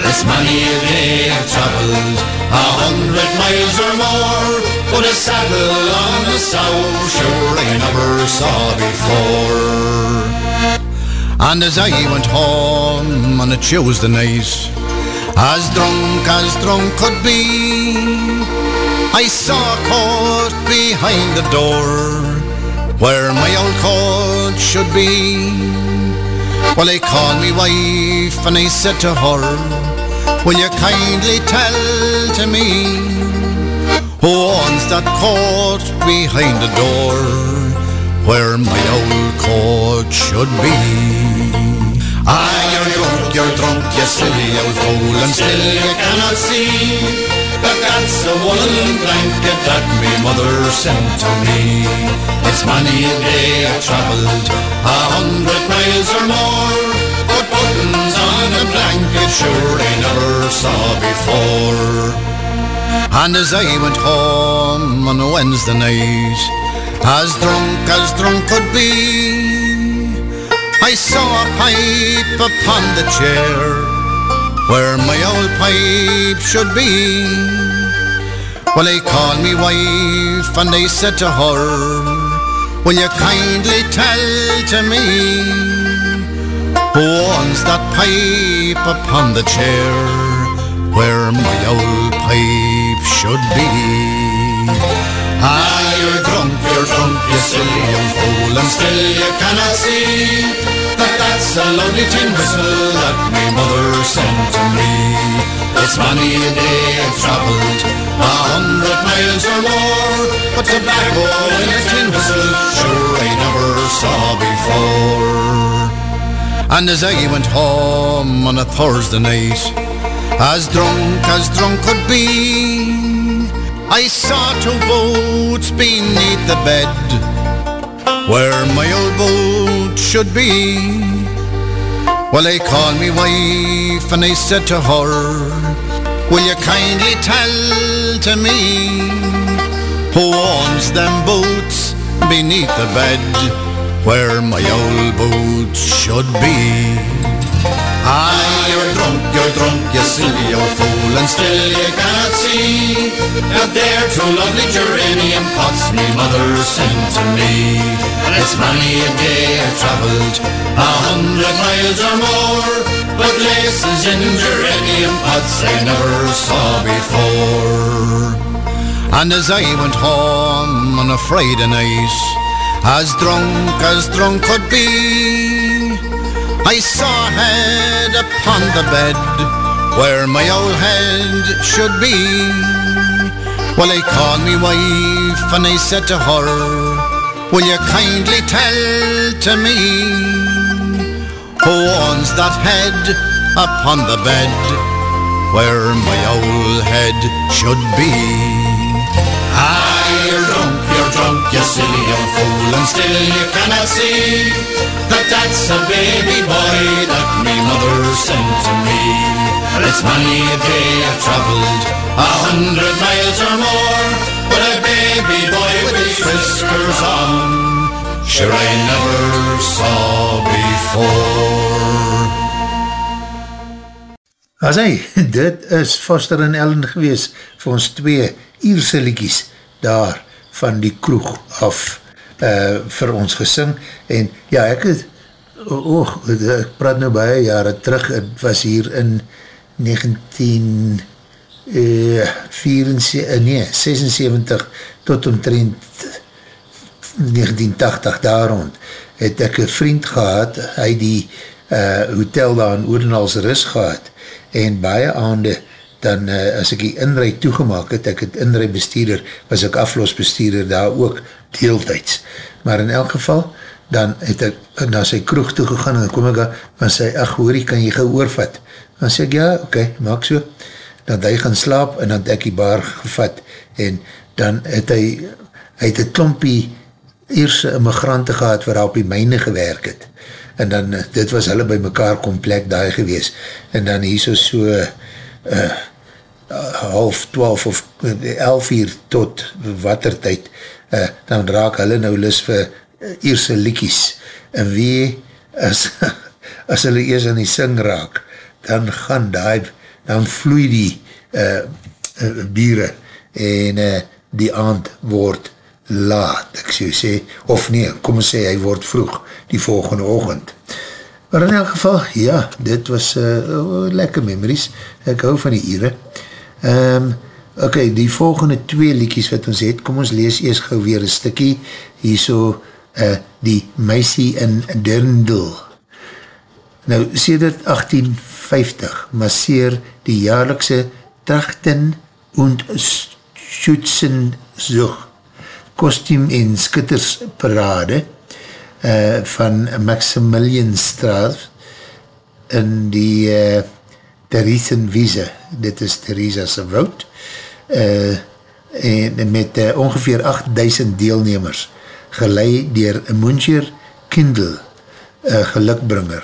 This many a day I've travelled a hundred miles or more, but a saddle on a sow sure I never saw before. And as I went home on a Tuesday night, as drunk as drunk could be, I saw a coat behind the door where my old coat should be. Well, I called me wife and I said to her, Will you kindly tell to me who owns that coat behind the door where my old coat should be? Ah, you're drunk, you're drunk, you silly old fool, and still you cannot see that that's a woolen blanket that me mother sent to me. It's many a day I've travelled a hundred miles or more, but buttons on a blanket sure I never saw before. And as I went home on a Wednesday night, as drunk as drunk could be, I saw a pipe upon the chair where my old pipe should be. Well, I called me wife and I said to her, Will you kindly tell to me who owns that pipe upon the chair where my old pipe should be? Ah, you're drunk, you're drunk, you silly old fool, and still you cannot see that's a lovely tin whistle that my mother sent to me. It's many a day I've travelled a hundred miles or more, but tobacco in a tin whistle, sure I never saw before. And as I went home on a Thursday night, as drunk as drunk could be, I saw two boats beneath the bed, where my old boat should be. Well, I called me wife and I said to her, Will you kindly tell to me who owns them boots beneath the bed where my old boots should be? Ah, you're drunk, you're drunk, you silly old fool, and still you cannot see that they're two lovely geranium pots me mother sent to me. And it's many a day I've travelled a hundred miles or more, but laces in geranium pots I never saw before. And as I went home on a Friday night, as drunk as drunk could be, I saw a head upon the bed where my old head should be. Well, I called me wife and I said to her, Will you kindly tell to me who owns that head upon the bed where my old head should be? Drunk, you silly old fool, and still you cannot see that that's a baby boy that me mother sent to me. And it's many a day I've travelled a hundred miles or more, but a baby boy with his whiskers on, sure I never saw before. As hy, dit is Foster en Ellen gewees vir ons twee Ierse liekies daar van die kroeg af uh, vir ons gesing en ja, ek het oog, ek praat nou baie jare terug, het was hier in 19 uh, 74, nee, 76 tot omtrent 1980 daar rond, het ek een vriend gehad, hy die uh, hotel daar in Oedenals Rus gehad, en baie aande, dan uh, as ek die inrij toegemaak het, ek het inrij bestuurder, was ek aflosbestuurder daar ook deeltijds. Maar in elk geval, dan het ek na sy kroeg toegegaan en dan kom ek daar, dan sê, ach hoorie, kan jy gaan oorvat? Dan sê ek, ja, oké, okay, maak so. Dan hy gaan slaap en dan het ek die bar gevat en dan het hy, hy het een klompie eerste immigrante gehad waar hy op die myne gewerk het en dan, dit was hulle by mekaar komplek daar gewees, en dan hier so so uh, half twaalf of elf uur tot watertijd, uh, dan raak hulle nou lis vir Ierse liekies, en wie as, as hulle eers aan die sing raak, dan gaan die, dan vloei die uh, uh, bieren, en uh, die aand word laat, ek so sê, of nee, kom ons sê, hy word vroeg, die volgende oogend. Maar in elk geval, ja, dit was uh, lekker memories, ek hou van die ure. Um, ok, die volgende twee liekies wat ons het, kom ons lees eers gauw weer een stikkie, hier so, uh, die meisie in Dirndl. Nou, sedert 1850 masseer die jaarlikse Trachten und Schutzenzucht kostuum en skittersparade uh, van Maximilian Straat in die uh, Theresienwiese, dit is Theresa's Wout, uh, en met uh, ongeveer 8000 deelnemers, geleid dier Muncher Kindle, uh, gelukbringer.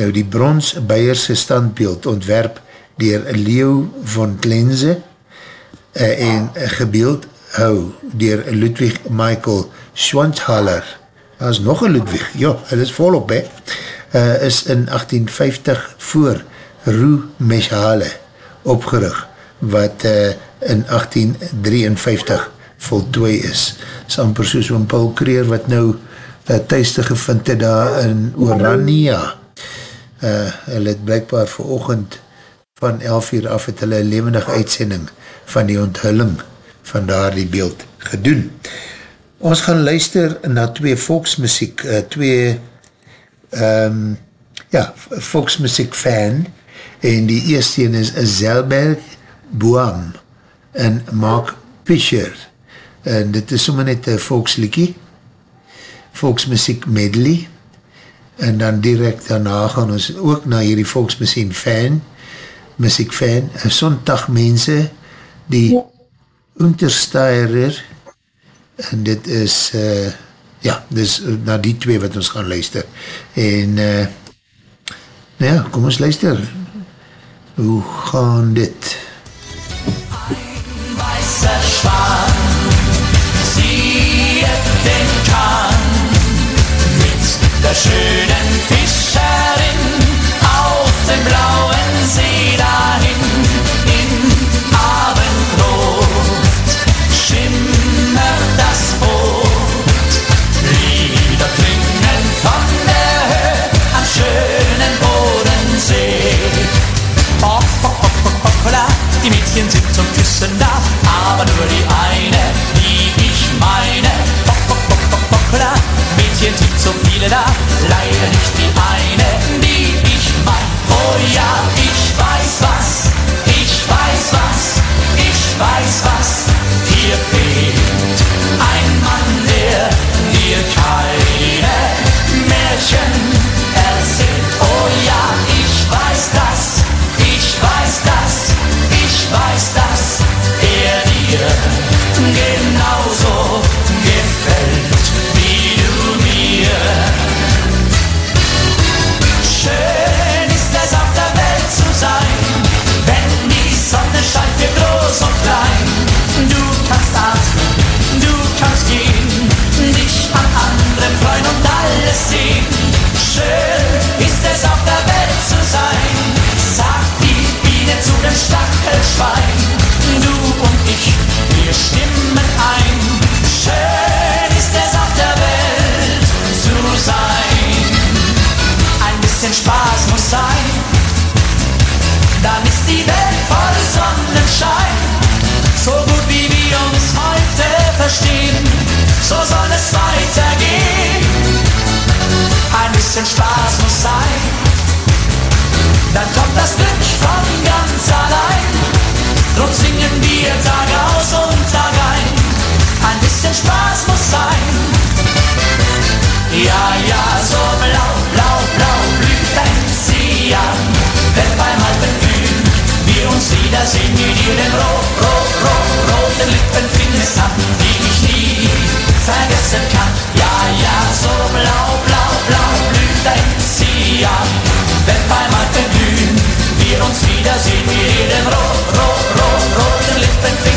Nou die brons Beierse standbeeld ontwerp dier Leo von Klenze uh, en gebeeld hou dier Ludwig Michael Schwanthaler, daar is nog een Ludwig, ja, hy is volop, he, uh, is in 1850 voor Roe Meshale opgerig, wat uh, in 1853 voltooi is. Is amper soos een Paul Kreer, wat nou uh, thuiste gevind het daar in Orania. Uh, hy het blijkbaar vir oogend van 11 uur af het hulle levendige uitsending van die onthulling van daar die beeld gedoen. Ons gaan luister na twee volksmuziek, uh, twee um, ja, volksmuziek fan en die eerste is Zelberg Boam en Mark Fischer. En dit is sommer net een volksliekie, volksmuziek medley, en dan direct daarna gaan ons ook na hierdie volksmuziek fan, muziek fan, sondag mense, die Untersteirer, en dit is, uh, ja, dit is na die twee wat ons gaan luister, en, uh, nou ja, kom ons luister, dit? Ein weißer Schwan zieht den Kahn mit der schönen Fischerin auf dem blauen See dahin. Mädchen sind zum Küssen da, aber nur die eine, die ich meine. Hopp, hopp, hopp, hopp, hoppla, Mädchen sind so viele da, leider nicht die eine, die ich mein. Oh ja, ich weiß was, ich weiß was, ich weiß was, hier fehlt ein Mann, der dir keine Märchen Stachelschwein. Du und ich, wir stimmen ein. Schön ist es auf der Welt zu sein. Ein bisschen Spaß muss sein, dann ist die Welt voll Sonnenschein. So gut wie wir uns heute verstehen, so soll es weitergehen. Ein bisschen Spaß muss sein, dann kommt das Glück von ganz allein. Drum singen wir Tag aus und Tag ein. Ein bisschen Spaß muss sein. Ja, ja, so blau, blau, blau blüht ein Zian. Wenn beim alten Glühen wir uns wiedersehen, wie dir den rot, rot, rot, roten Lippen findest an, die ich nie vergessen kann. Ja, ja, so blau, blau, blau blüht ein Zian. Wenn beim alten Glühen wir uns wiedersehen, den rot, rot, rot, open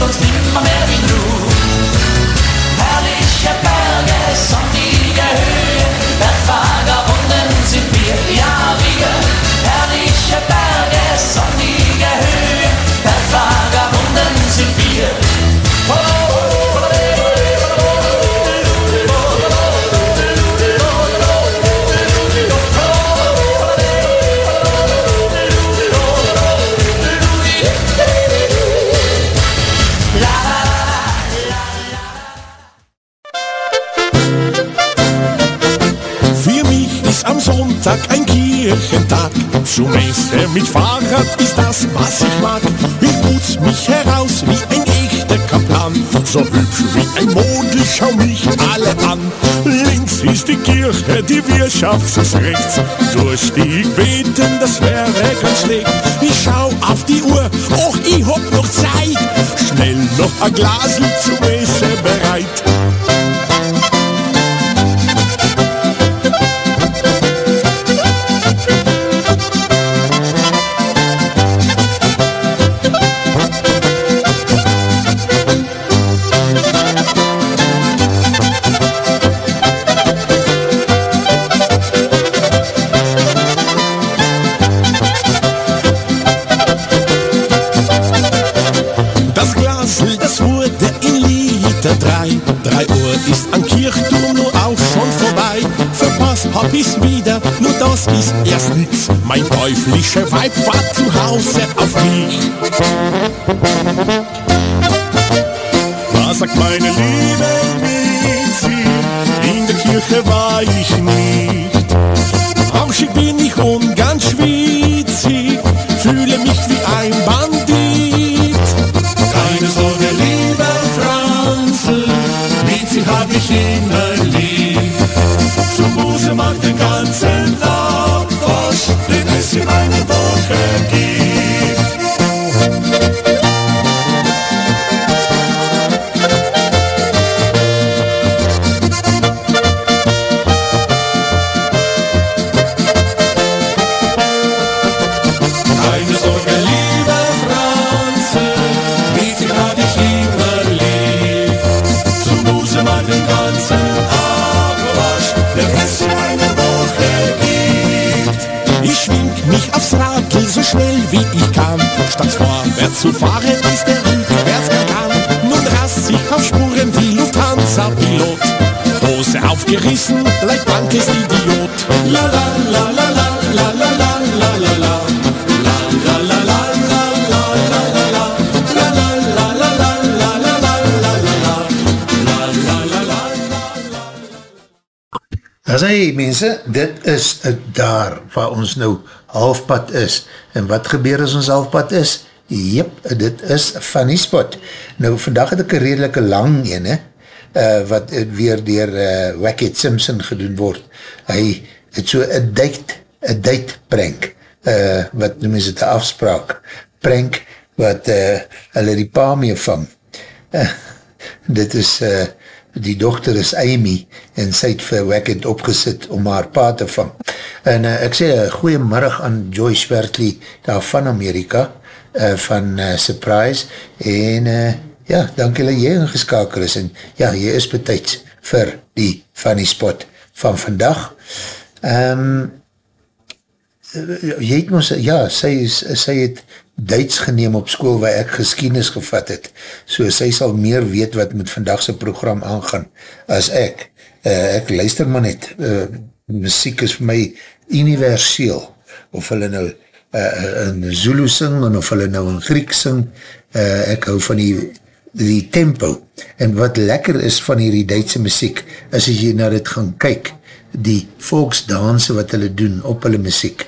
Don't stop my Sonntag ein Kirchentag. Zu Messe mit Fahrrad ist das, was ich mag. Ich putz mich heraus wie ein echter Kaplan. So hübsch wie ein Model, schau mich alle an. Links ist die Kirche, die Wirtschaft ist rechts. Durch die ich beten, das wäre ganz schlecht. Ich schau auf die Uhr, och, ich hab noch Zeit. Schnell noch ein Glas zum Messe bereit. Erst. Mein teuflischer Weib war zu Hause auf mich. Was sagt meine liebe Mitzi? In der Kirche war ich nicht. Auch schick bin Hy mense, dit is daar waar ons nou halfpad is. En wat gebeur as ons halfpad is? Jep, dit is Funny Spot. Nou, vandag het ek een redelike lang ene, uh, wat weer dier uh, Wackett Simpson gedoen word. Hy het so een date, een date prank, uh, wat noem is het, een afspraak prank, wat uh, hulle die pa mee vang. Uh, dit is... Uh, die dochter is Amy en sy het vir Wackett opgesit om haar pa te vang. En uh, ek sê, uh, goeiemiddag aan Joyce Wertley daar van Amerika, uh, van uh, Surprise, en uh, ja, dank julle jy ingeskakel is, en ja, jy is betijds vir die funny spot van vandag. Um, jy het ons, ja, sy, is, sy het Duits geneem op school waar ek geskienis gevat het, so sy sal meer weet wat met vandagse program aangaan as ek. Uh, ek luister maar net, uh, muziek is vir my universeel, of hulle nou uh, in Zulu sing, en of hulle nou in Griek sing, uh, ek hou van die, die tempo, en wat lekker is van hierdie Duitse muziek, is as jy na dit gaan kyk, die volksdanse wat hulle doen op hulle muziek,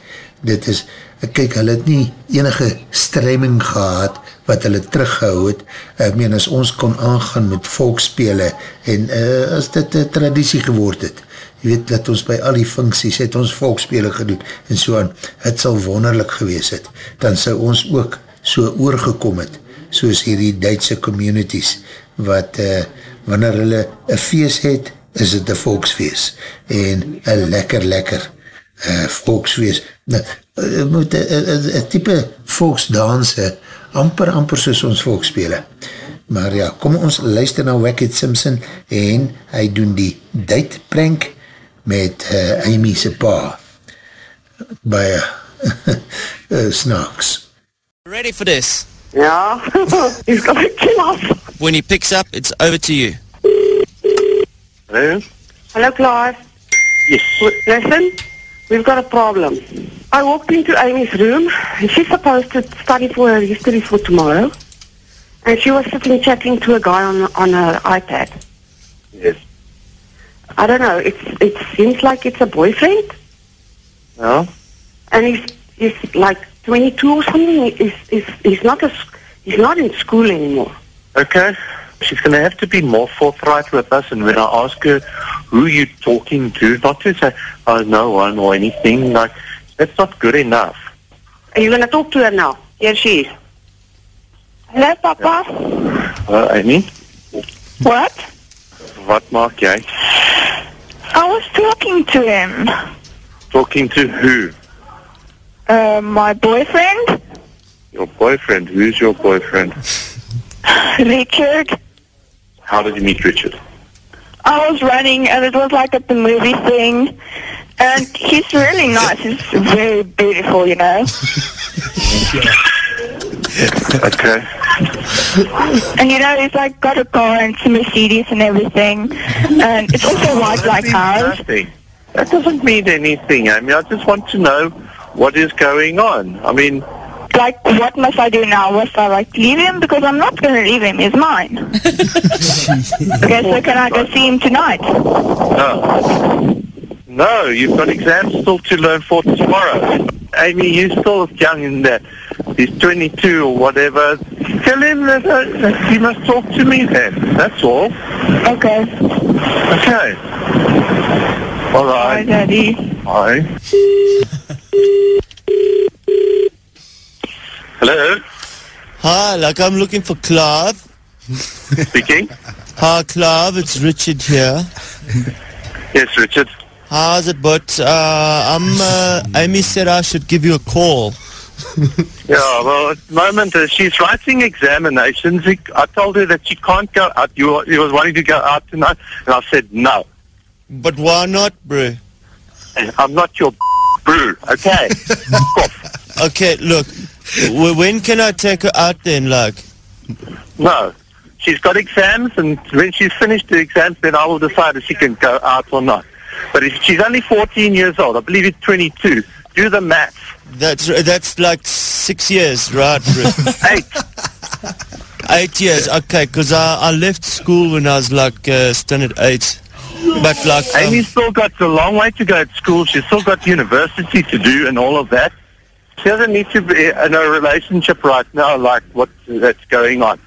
dit is, kyk, hulle het nie enige stremming gehad wat hulle teruggehou het, ek meen as ons kon aangaan met volkspele en uh, as dit een traditie geword het, jy weet dat ons by al die funksies het ons volkspele gedoen en so aan, het sal wonderlik gewees het, dan sou ons ook so oorgekom het, soos hierdie Duitse communities, wat uh, wanneer hulle een feest het, is het een volksfeest en een lekker lekker uh, volksfeest, nou, moet een type volksdanse amper amper soos ons volkspele. Maar ja, kom ons luister na Wackett Simpson en hy doen die date prank met uh, Amy se pa by uh, Snarks. Ready for this? Yeah, he's gonna kill us. When he picks up, it's over to you. Hello? Hello, Clive. Yes. Listen, we've got a problem. I walked into Amy's room, and she's supposed to study for her history for tomorrow. And she was sitting chatting to a guy on on her iPad. Yes. I don't know. It's it seems like it's a boyfriend, Ja? and he's he's like 22 or something. He's he's, he's not a s- he's not in school anymore. Okay. She's going to have to be more forthright with us. And when I ask her who you're talking to, not to say, oh, no one or anything, like, that's not good enough. Are you going to talk to her now? Here she is. Hello, Papa. Uh, Amy, What? wat maak jy? I was talking to him. Talking to who? Uh, my boyfriend, Your boyfriend. Who's your boyfriend? Richard. How did you meet Richard? I was running and it was like at the movie thing. And he's really nice. He's very beautiful, you know. Okay. And you know, he's like got a car and some Mercedes and everything. And it's also white like ours. That doesn't mean anything, Amy. I just want to know what is going on. I mean, Like, what must I do now? Must I, like, leave him? Because I'm not going to leave him. He's mine. okay, so can I go see him tonight? no. No, you've got exams still to learn for tomorrow. Amy, you're still young in that. He's 22 or whatever. Tell him that, uh, that he must talk to me then. That's all. Okay. Okay. All right. Bye, Daddy. Bye. Hello? Hi, like I'm looking for Clive. Speaking. Hi, Clive. It's Richard here. Yes, Richard. How's it, but uh, I'm. Uh, Amy said I should give you a call. Yeah, well, at the moment uh, she's writing examinations. I told her that she can't go out. You, you was wanting to go out tonight, and I said no. But why not, bro? I'm not your brew, okay? Okay, look. When can I take her out then, like? no. She's got exams, and when she's finished the exams, then I will decide if she can go out or not. But if she's only 14 years old, I believe it's 22. Do the maths. That's that's like six years, right. Eight. Eight years, okay, because I, I left school when I was like uh, standard eight. But like... um, Amy's still got a long way to go at school. She's still got university to do and all of that. She doesn't need to be in a relationship right now like what that's going on.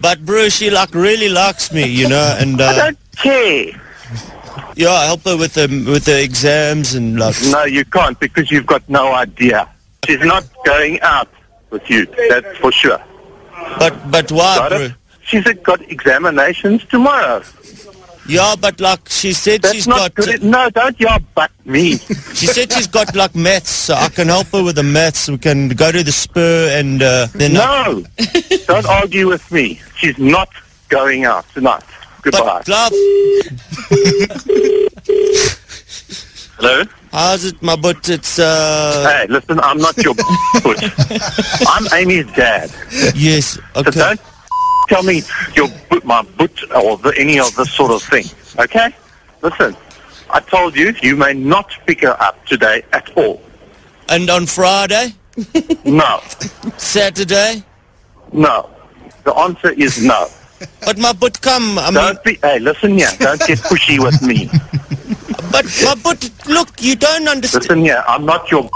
But bro, she like really likes me, you know, and uh, I don't care. Yeah, I help her with the with the exams and like. No, you can't because you've got no idea. She's not going out with you. That's for sure. But but why? She's got examinations tomorrow. Yeah, but like she said, That's she's not got. good. No, don't you but me. She said she's got like maths, so I can help her with the maths. We can go to the spur and uh, then. No, don't argue with me. She's not going out tonight. Goodbye. But love, Hello. how's it, my butt? It's uh. Hey, listen, I'm not your foot. I'm Amy's dad. Yes. Okay. So don't tell me your boot, my boot, or the, any of this sort of thing. Okay? Listen, I told you you may not pick her up today at all. And on Friday, No, Saturday. no. The answer is no. But my boot come. I don't be. Hey, listen here. Don't get pushy with me. But my butt. Look, you don't understand. Listen here. I'm not your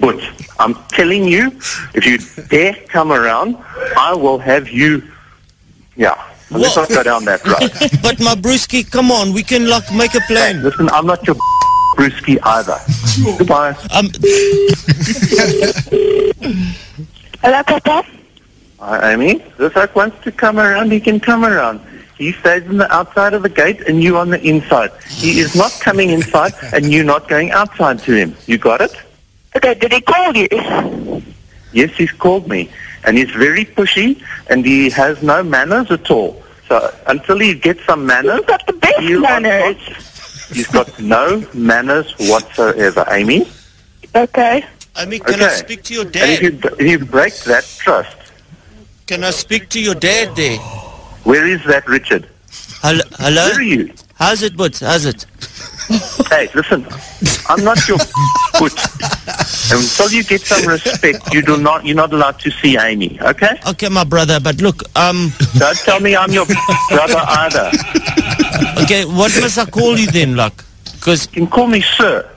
boot. I'm telling you, if you dare come around, I will have you. Yeah. Let's not go down that road. but my brewski, come on, we can like make a plan. Listen, I'm not your brewski either. Goodbye. Um. Hello, Papa. Hi, Amy. If Zach wants to come around, he can come around. He stays on the outside of the gate and you on the inside. He is not coming inside and you not going outside to him. You got it? Okay, did he call you? Yes, he's called me. And he's very pushy and he has no manners at all. So until he gets some manners... He's got the best manners. he's got no manners whatsoever, Amy. Okay. Amy, can I speak to your dad? And if you, dad? if you break that trust, Can I speak to your dad there? where is that Richard? Hello? Hello? Where are you? How's it, but how's it? Hey, listen, I'm not your foot. Until you get some respect, you do not. You're not allowed to see Amy. Okay? Okay, my brother, but look, um. Don't tell me I'm your brother either. Okay, what must I call you then, like? Cause you can call me sir.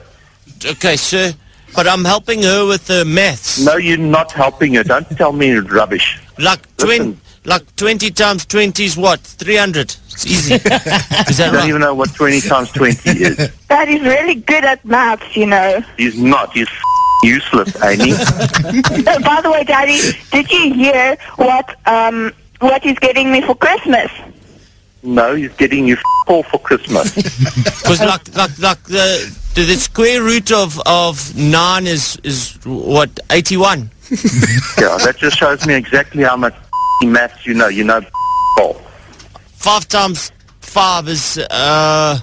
Okay, sir. But I'm helping her with the maths. No, you're not helping her. Don't tell me rubbish. Like twenty, like twenty times twenty is what? Three hundred. It's easy. is I don't even know what 20 times 20 is. Dad is really good at maths, you know. He's not. He's useless, Amy. oh, by the way, Daddy, did you hear what um what he's getting me for Christmas? No, he's getting you all for Christmas. Because like, like, like the, the the square root of of nine is is what eighty-one. yeah, that just shows me exactly how much maths you know. You know all. Five times five is uh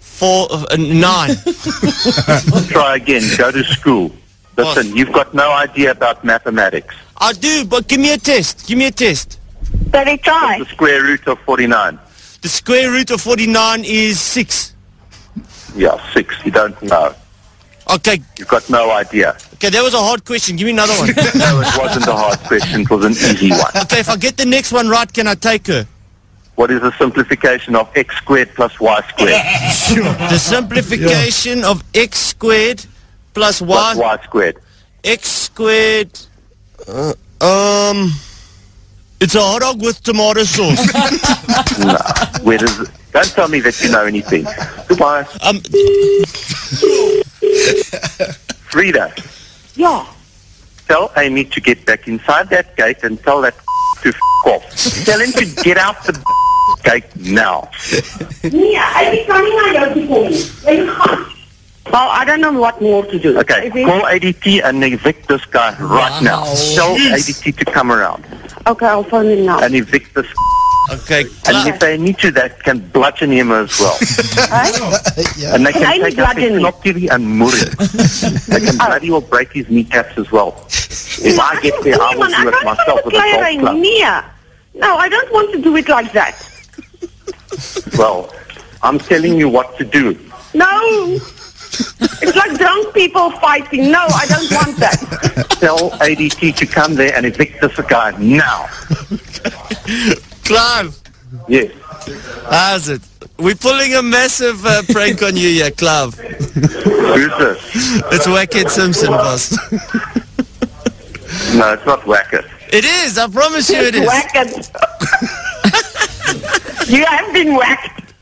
four uh, nine. Try again. Go to school. Listen, you've got no idea about mathematics. I do, but give me a test. Give me a test. Daddy, try. What's The square root of 49. The square root of forty-nine is six. Yeah, six. You don't know. Okay. You've got no idea. Okay, that was a hard question. Give me another one. no, it wasn't a hard question. It was an easy one. okay, if I get the next one right, can I take her? What is the simplification of x squared plus y squared? The simplification of x squared plus y, Plus y squared. x squared. Uh, um, it's a hot dog with tomato sauce. no. Where does it, don't tell me that you know anything. Goodbye. Um, Frida, Yeah. tell Amy to get back inside that gate and tell that to f off. Tell him to get out the gate now. Nee, hy is nou nie na jou toe kom nie. Hy gaan. Well, I don't know what more to do. Okay, call ADT and evict this guy right now. Tell ADT to come around Okay, I'll phone him now. and evict this Okay. And if they need to, they can bludgeon him as well. And they Can can I take out his bludgeon him? knokkerie and murray. They can oh. bloody well break his kneecaps as well. If I get there, I will do ek it kan myself with a golf club. Nee. No, I don't want to do it like that. Well, I'm telling you what to do. No. It's like drunk people fighting. No, I don't want that. Tell ADT to come there and evict this guy now. Clive. Yes. How's it? We're pulling a massive uh, prank on you here, Clive. Who's this? It's Wackhead Simpson, boss. No, it's not Wackett. It is, I promise you it is. Wacked. You have been whacked.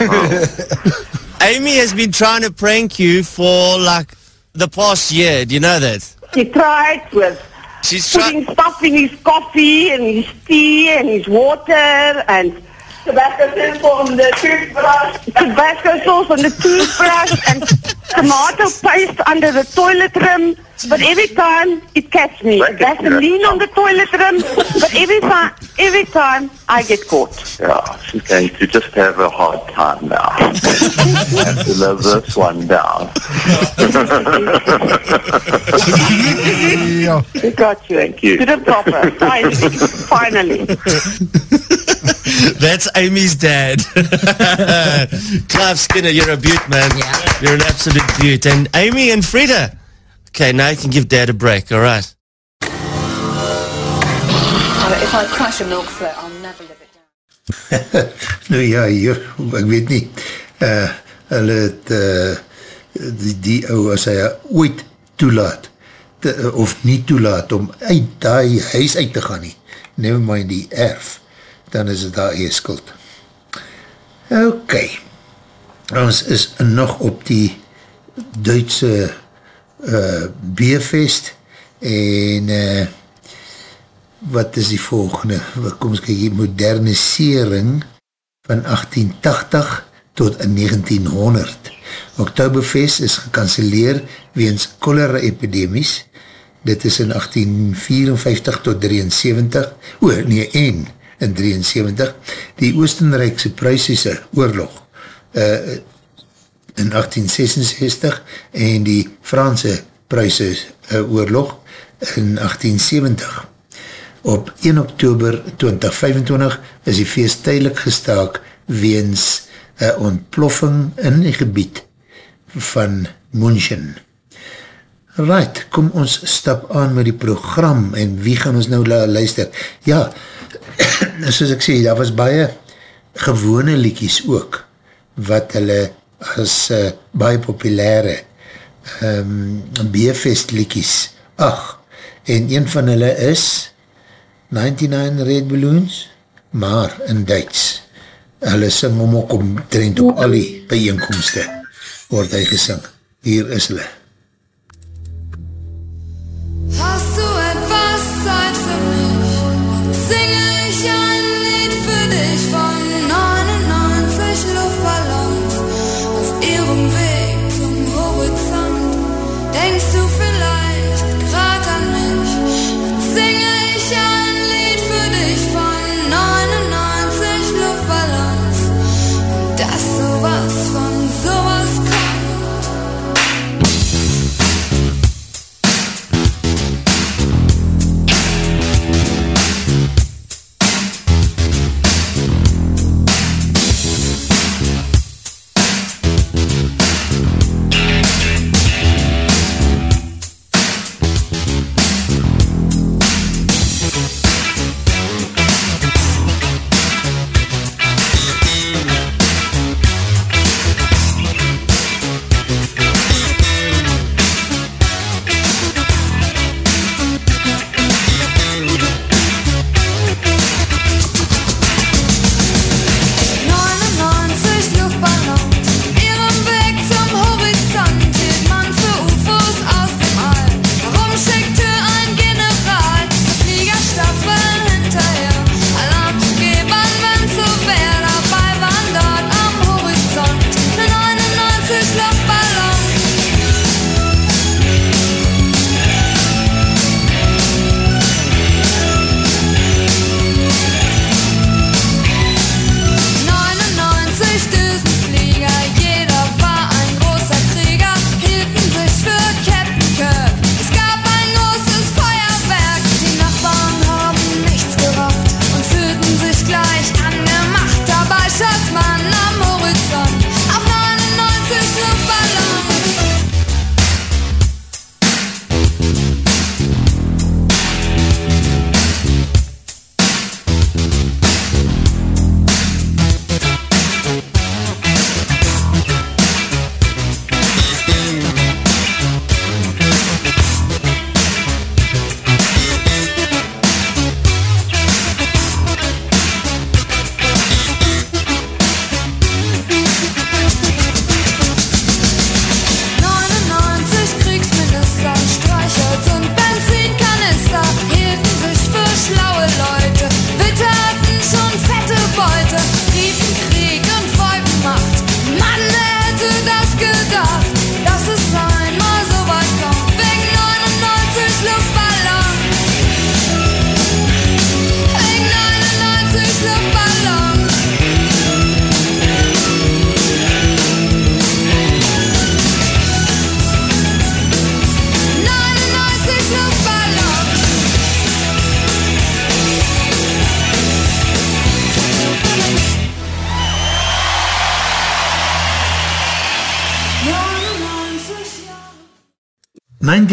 Amy has been trying to prank you for like the past year. Do you know that? He tried with She's putting stuff in his coffee and his tea and his water and tobacco sauce on the toothbrush, tobacco sauce on the toothbrush and tomato paste under the toilet rim. But every time it catch me, Vaseline on the toilet rim. But every time, every time I get caught. Yeah, she's going to just have a hard time now. have to live this one down. We got you. Thank you. To the proper. Finally. Finally. That's Amy's dad. Clive Skinner, you're a beaut, man. Yeah. You're an absolute beaut. And Amy and Frida. Okay, now you can give dad a break, all right? If I crash a milk flat, I'll never live it down. nou ja, hier, ek weet nie, uh, hulle het, uh, die, die ou, as hy ooit toelaat, te, of nie toelaat om uit die huis uit te gaan nie, never mind die erf, dan is het daar eie skuld. Ok, ons is nog op die Duitse uh, beerfest en uh, wat is die volgende, wat kom ons kyk hier, modernisering van 1880 tot in 1900. Oktoberfest is gekanceleer weens cholera epidemies, dit is in 1854 tot 73, o nee, en in 73, die Oostenrijkse Pruisiese oorlog uh, in 1866 en die Franse Pruisiese uh, oorlog in 1870. Op 1 oktober 2025 is die feest tydelik gestaak weens een ontploffing in die gebied van München. Right, kom ons stap aan met die program en wie gaan ons nou luister? Ja, soos ek sê, daar was baie gewone liekies ook, wat hulle as uh, baie populaire um, beefest liekies, ach, en een van hulle is 99 Red Balloons, maar in Duits. Hulle sing om ook om trend op al die bijeenkomste, word hy gesing. Hier is hulle. Hast du etwas Zeit für mich?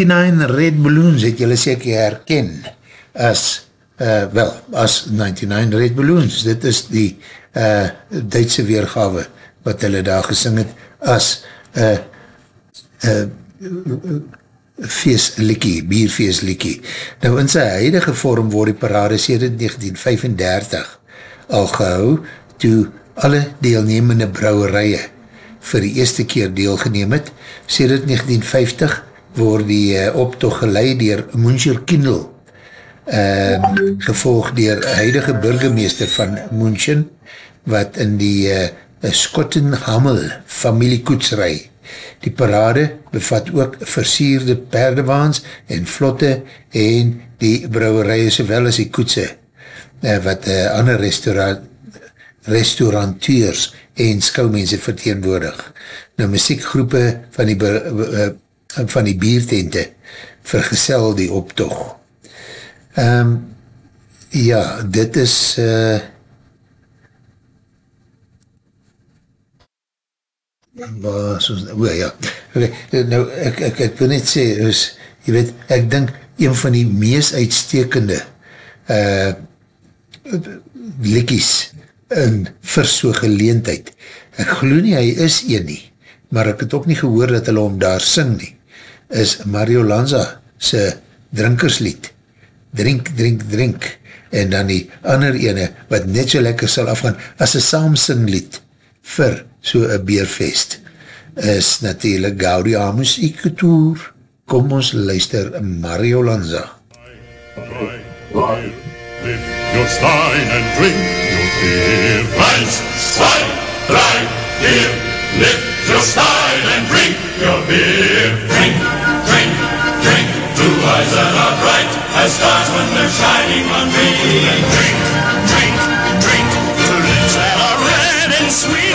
99 Red Balloons het julle seker herken as, uh, wel, as 99 Red Balloons. Dit is die uh, Duitse weergawe wat hulle daar gesing het as uh, uh, feestlikkie, bierfeestlikkie. Nou in sy huidige vorm word die parade sêre 1935 al gehou toe alle deelnemende brouwerije vir die eerste keer deelgeneem het. Sêre 1950 word die uh, optocht geleid dier Muncher Kindle uh, gevolg dier huidige burgemeester van Munchen wat in die uh, Skottenhammel familiekoetsrij Die parade bevat ook versierde perdewaans en vlotte en die brouwerije sowel as die koetse uh, wat uh, ander restaurant restauranteurs en skoumense verteenwoordig. Nou muziekgroepe van die, van die biertente vergesel die optocht. Um, ja, dit is uh, waar, soos, o ja, okay, nou ek, ek, ek wil net sê, is, jy weet, ek dink een van die mees uitstekende uh, likkies in vir so geleentheid, ek geloof nie, hy is een nie, maar ek het ook nie gehoor dat hulle om daar sing nie, is Mario Lanza sy drinkerslied, drink, drink, drink, en dan die ander ene, wat net so lekker sal afgaan, as een saamsing lied, vir so een beerfest is natuurlijk Gaudiamus Iketour. Kom ons luister Mario Lanza. Drei, drei, lift your stein and drink your beer. Eins, zwei, drei, vier, lift your stein and drink your beer. Drink, drink, drink, two eyes that are bright as stars when they're shining on me. And drink, drink, drink, two lips that are red and sweet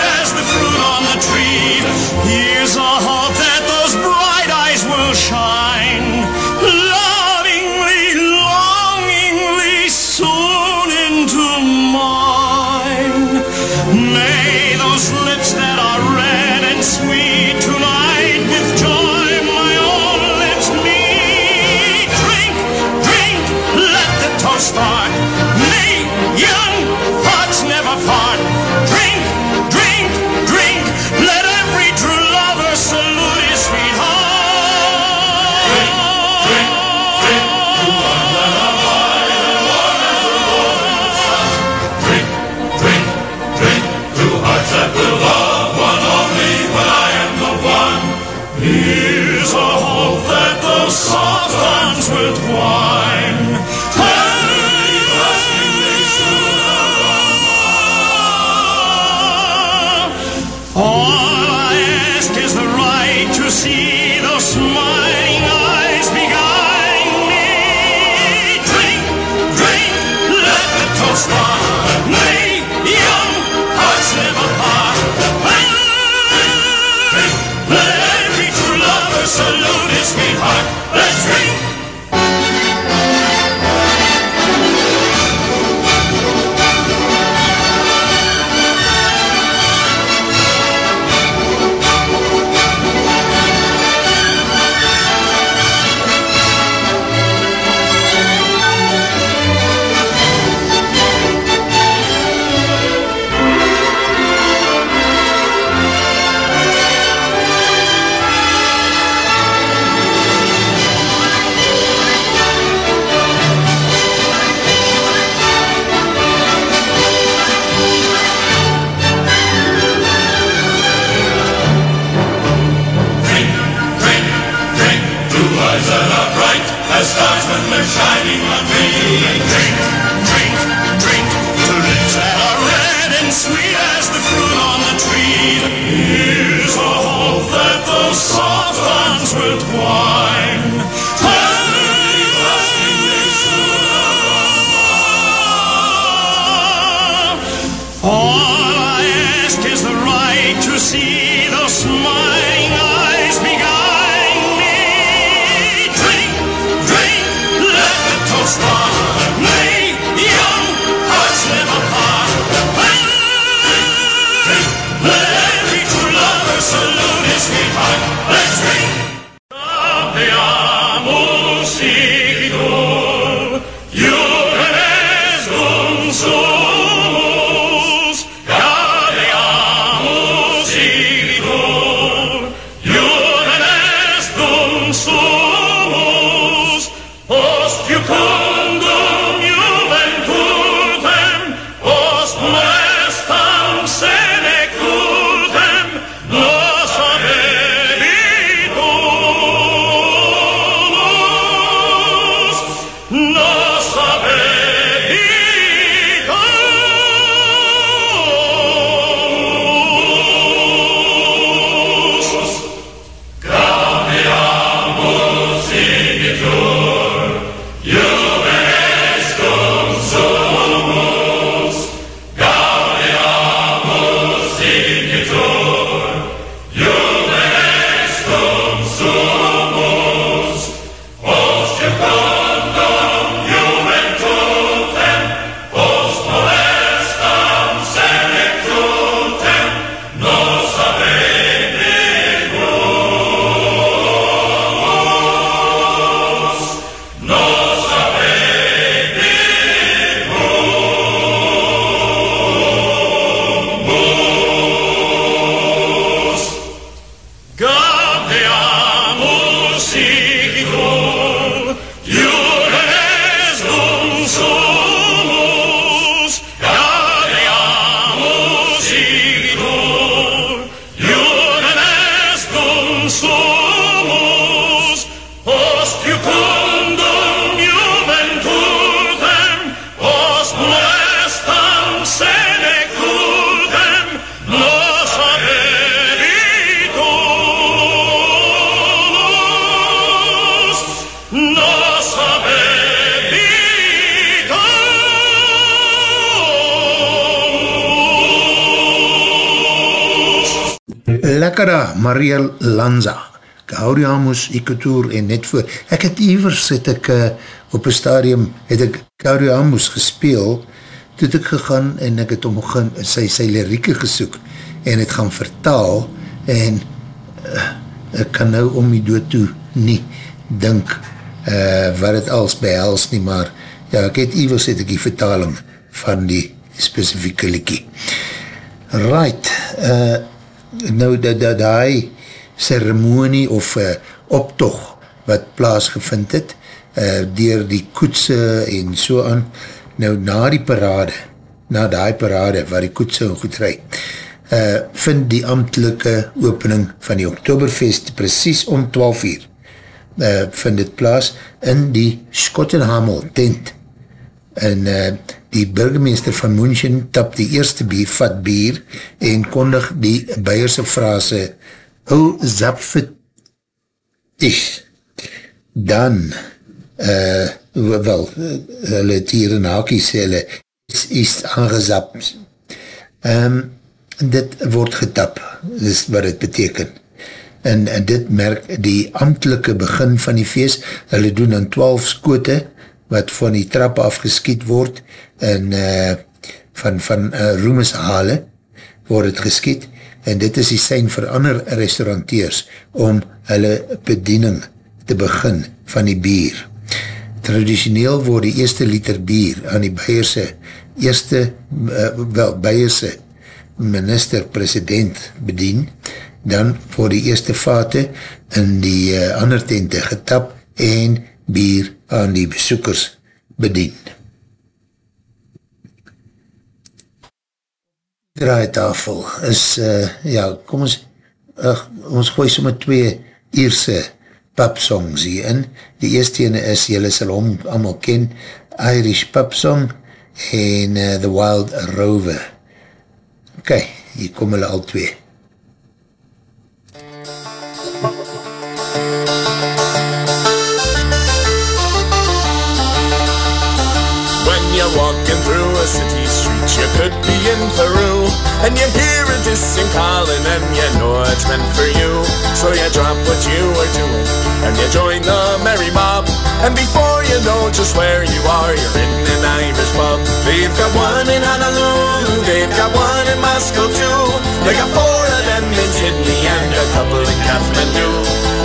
Gauriamus, Ikotour en net voor. Ek het ivers, het ek uh, op een stadium, het ek Gauriamus gespeel, toe het ek gegaan en ek het om gaan, sy, sy lirieke gesoek en het gaan vertaal en uh, ek kan nou om die dood toe nie dink uh, wat het als behels nie, maar ja, ek het ivers, het ek die vertaling van die specifieke liekie. Right, uh, nou dat da, die ceremonie of uh, optocht wat plaasgevind het, uh, dier die koetse en so aan, nou na die parade, na die parade waar die koetse goed rijd, uh, vind die ambtelike opening van die Oktoberfest precies om 12 uur, uh, vind het plaas in die Schottenhamel tent, en uh, die burgemeester van München tap die eerste bier, vat bier en kondig die Beierse frase O zapfet is dan uh, wel, hulle het hier in hakies hulle is, is aangezap. Um, dit word getap dis wat het beteken. En, en dit merk die ambtelike begin van die feest hulle doen dan 12 skote wat van die trap afgeskiet word en uh, van, van uh, roemeshale word het geskiet en dit is die sein vir ander restauranteurs om hulle bediening te begin van die bier. Traditioneel word die eerste liter bier aan die Beierse eerste, uh, wel, Beierse minister-president bedien, dan word die eerste vate in die uh, ander tente getap en bier aan die besoekers bedien. Draaitafel is, uh, ja, kom ons, uh, ons gooi somme twee Ierse pubsongs hier in. Die eerste ene is, jylle sal hom allemaal ken, Irish pubsong en uh, The Wild Rover. Ok, hier kom hulle al twee. When you're walking through a city street, you could be in Peru, and you hear a distant calling, and you know it's meant for you. So you drop what you are doing, and you join the merry mob. And before you know just where you are, you're in an Irish pub. They've got one in Honolulu, they've got one in Moscow too. They got four of them in Sydney and a couple in Kathmandu.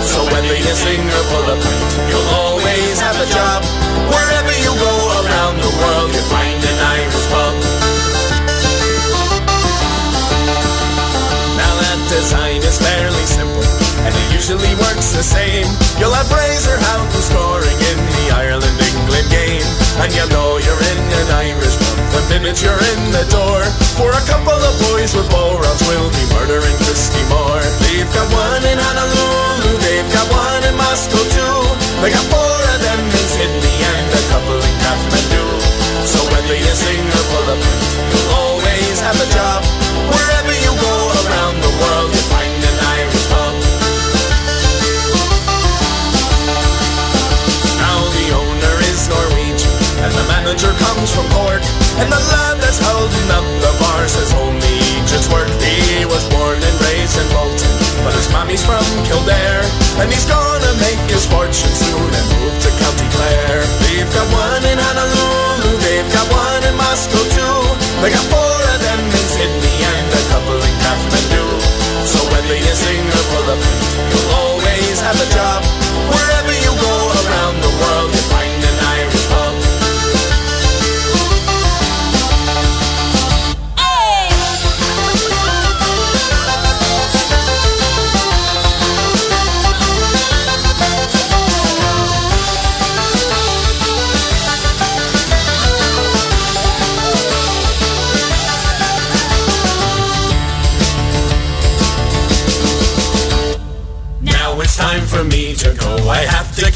So whether you sing or pull a pint, you'll always have a job. Wherever you go around the world, you find an Irish pub. and it usually works the same. You'll have Fraser Houghton scoring in the Ireland-England game, and you know you're in an Irish pub the minute you're in the door. For a couple of boys with bow will be murdering Christy Moore. They've got one in Honolulu comes from Cork. And the lad that's holding up the bar says only just work. He was born and raised in Bolton, but his mommy's from Kildare. And he's gonna make his fortune soon and move to County Clare. They've got one in Honolulu, they've got one in Moscow too. They got four of them in Sydney and a couple in Kathmandu. So whether you sing or pull print, you'll always have a job.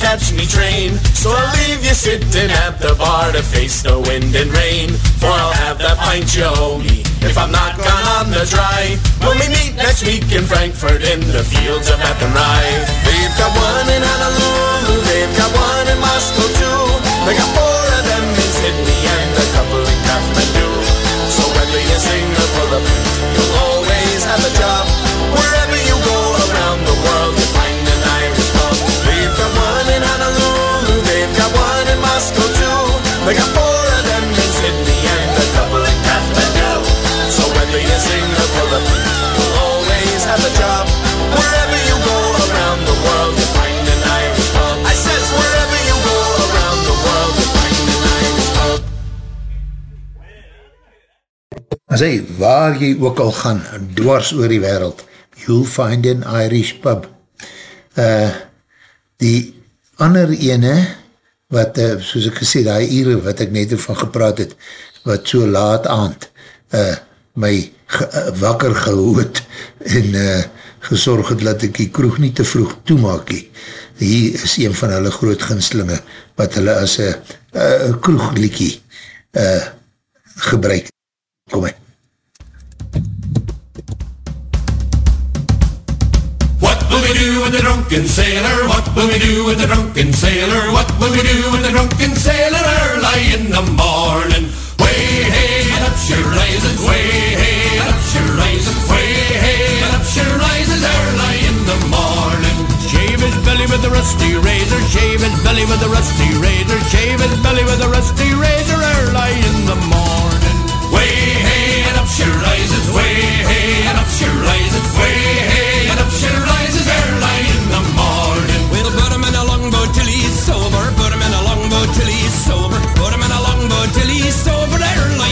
Catch me train. So I'll leave you sitting at the bar to face the wind and rain. For I'll have that pint you owe me if I'm not gone on the dry. When we meet next week in Frankfurt in the fields of Athenry. They've got one in Honolulu, they've got one in Moscow too. They got four of them in Sydney and a couple in Kathmandu. So whether you sing or pull you'll always have a job. Wherever you go around the world, you find an Irish pub. I says wherever you go around the world, you find an Irish pub. As hy, waar jy ook al gaan, dwars oor die wereld, you'll find an Irish pub. Uh, die ander ene, wat, uh, soos ek gesê, die ure wat ek net van gepraat het, wat so laat aand, uh, my ge, uh, wakker gehoed en uh, gesorg het dat ek die kroeg nie te vroeg toemaakie. Hier is een van hulle groot ginslinge, wat hulle as een kroegliekie uh, gebruik. Kom hy. What will we do with the drunken sailor? What will we do with the drunken sailor? What will we do with the drunken sailor early in the morning? Way hey up she rises, way hey she rises, way up she rises early in the morning. Shave his belly with a rusty razor, shave his belly with a rusty razor, shave his belly with a rusty razor early in the morning. Way hey and up she rises, way hey and up she rises, way hey and up she rises early in the morning. We'll put him in a longboat till he's sober, put him in a longboat till he's sober, put him in a longboat till he's sober early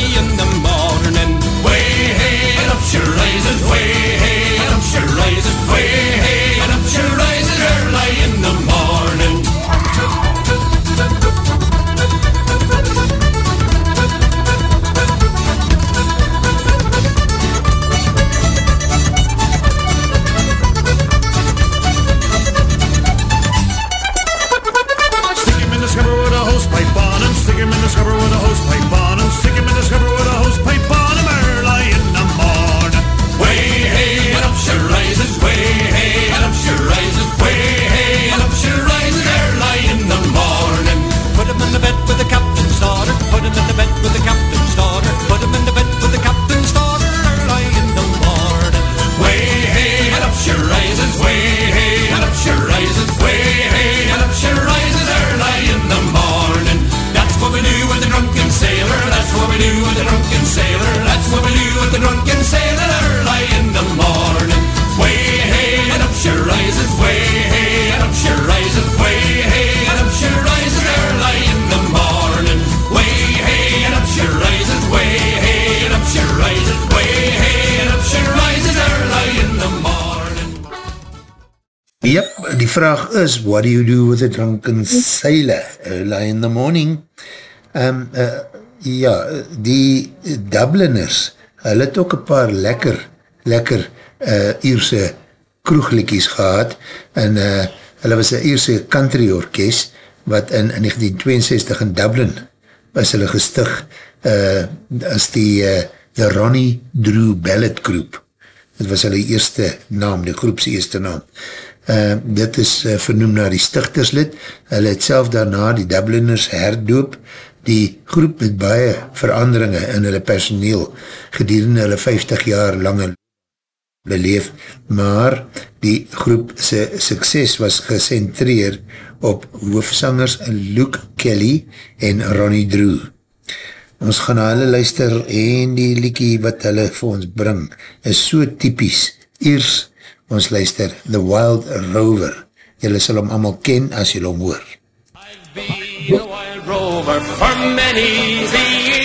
Yep, die vraag is, what do you do with a drunken sailor early in the morning? Um, uh, ja, die Dubliners, hulle het ook een paar lekker, lekker uh, Ierse kroegliekies gehad, en uh, hulle was een Ierse country orkest, wat in, in 1962 in Dublin was hulle gestig uh, as die uh, The Ronnie Drew Ballet Group. Dit was hulle eerste naam, die groepse eerste naam. Uh, dit is uh, vernoem na die stichterslid. Hulle het self daarna die Dubliners herdoop. Die groep met baie veranderinge in hulle personeel gedurende hulle 50 jaar lange beleef, maar die groep se sukses was gecentreer op hoofsangers Luke Kelly en Ronnie Drew. Ons gaan na hulle luister en die liekie wat hulle vir ons bring is so typies. Eers ons luister The Wild Rover. Julle sal hom allemaal ken as julle hom hoor. I've been a wild rover for many a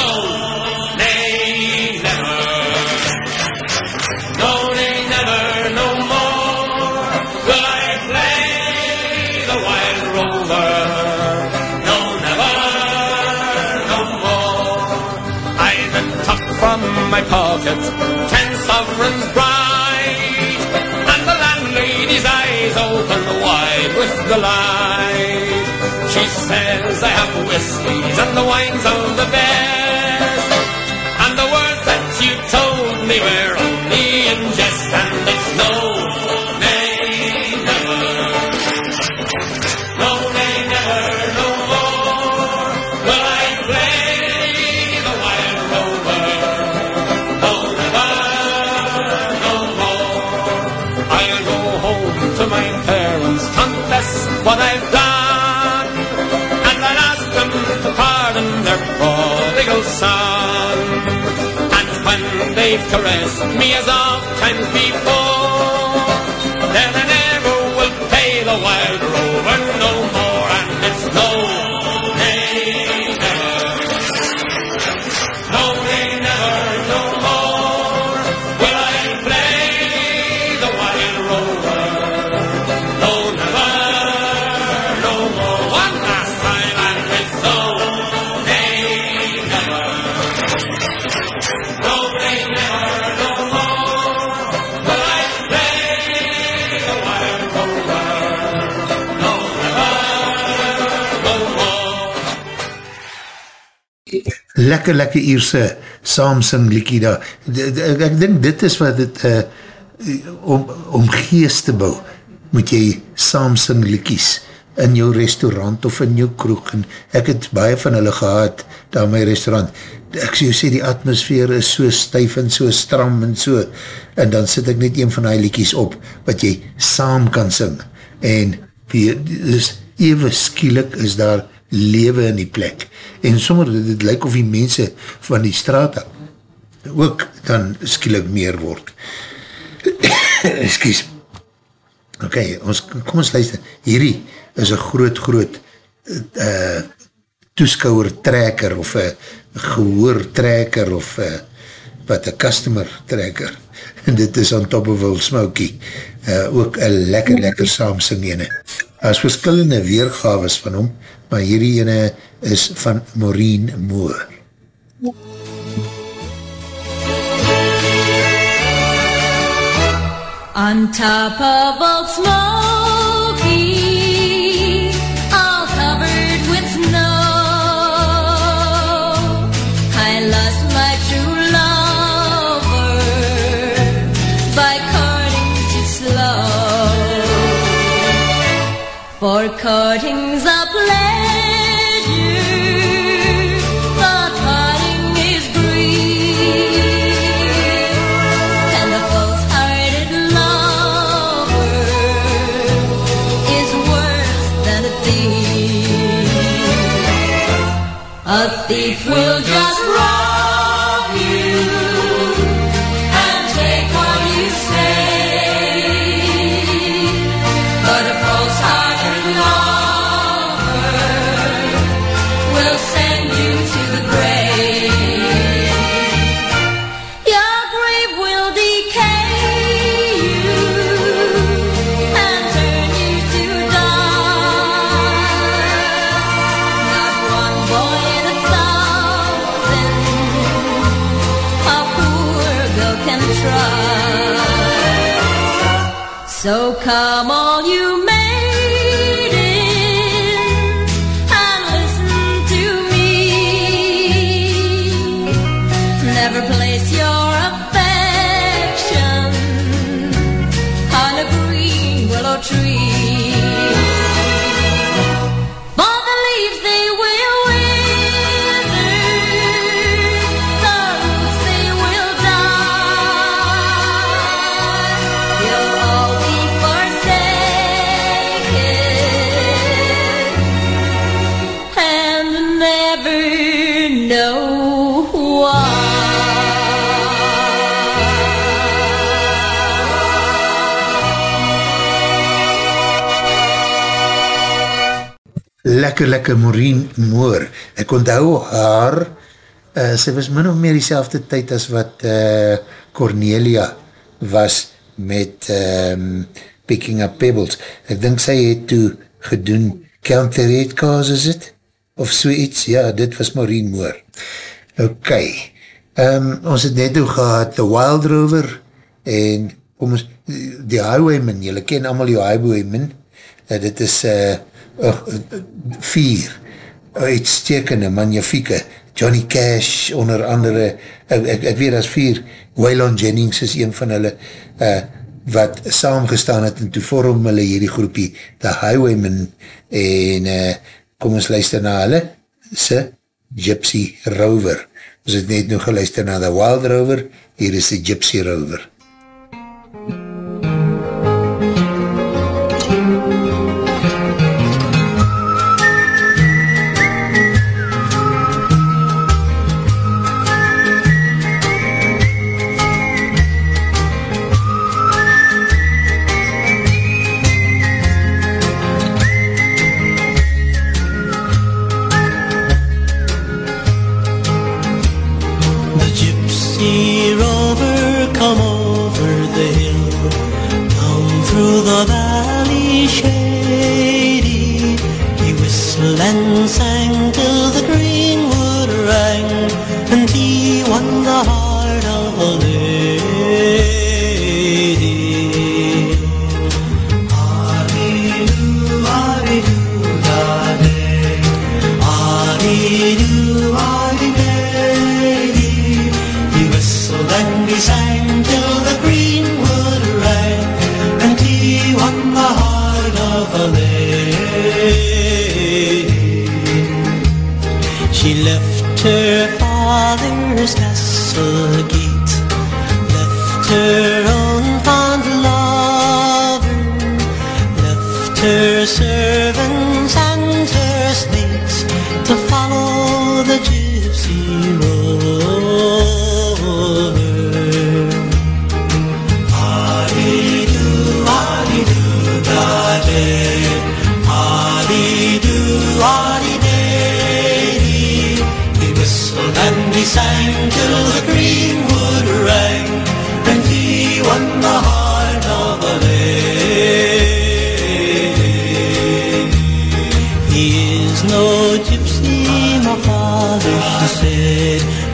ten sovereigns bright, and the landlady's eyes open wide with delight. She says I have whiskies and the wines of the best, and the words that you told me were they've caressed me as oft times before, lekker, lekker Ierse saamsing liekie daar. Ek, dink dit is wat het, uh, om, om geest te bou, moet jy saamsing liekies in jou restaurant of in jou kroeg. En ek het baie van hulle gehad daar my restaurant. Ek sê, sê die atmosfeer is so stuif en so stram en so. En dan sit ek net een van die liekies op wat jy saam kan sing. En wie, dus even skielik is daar lewe in die plek. En sommer, dit, lyk of die mense van die straat ook dan skielik meer word. Excuse. Ok, ons, kom ons luister. Hierdie is een groot, groot uh, toeskouwer trekker of een gehoor trekker of uh, wat een customer trekker. En dit is on top of Old Smoky. Uh, ook een lekker, lekker saamsing ene. As verskillende weergaves van hom, maar hierdie ene is van Maureen Moore. On top of Old Smoky, will just Lekker, lekker Maureen Moore. Ek onthou haar, uh, sy was min of meer die tyd as wat uh, Cornelia was met um, Picking Up Pebbles. Ek dink sy het toe gedoen Count the Red Cars, is it? Of so iets, ja, dit was Maureen Moore. Ok, um, ons het net toe gehad The Wild Rover en kom ons, die Highwayman, jylle ken allemaal die Highwayman, uh, dit is uh, uh, vier uitstekende, magnifieke, Johnny Cash onder andere, ek, ek, ek weet as vier, Waylon Jennings is een van hulle, uh, wat saamgestaan het en toe vorm hulle hierdie groepie, The Highwayman, en uh, kom ons luister na hulle, se Gypsy Rover. Ons het net nog geluister na The Wild Rover, hier is die Gypsy Rover.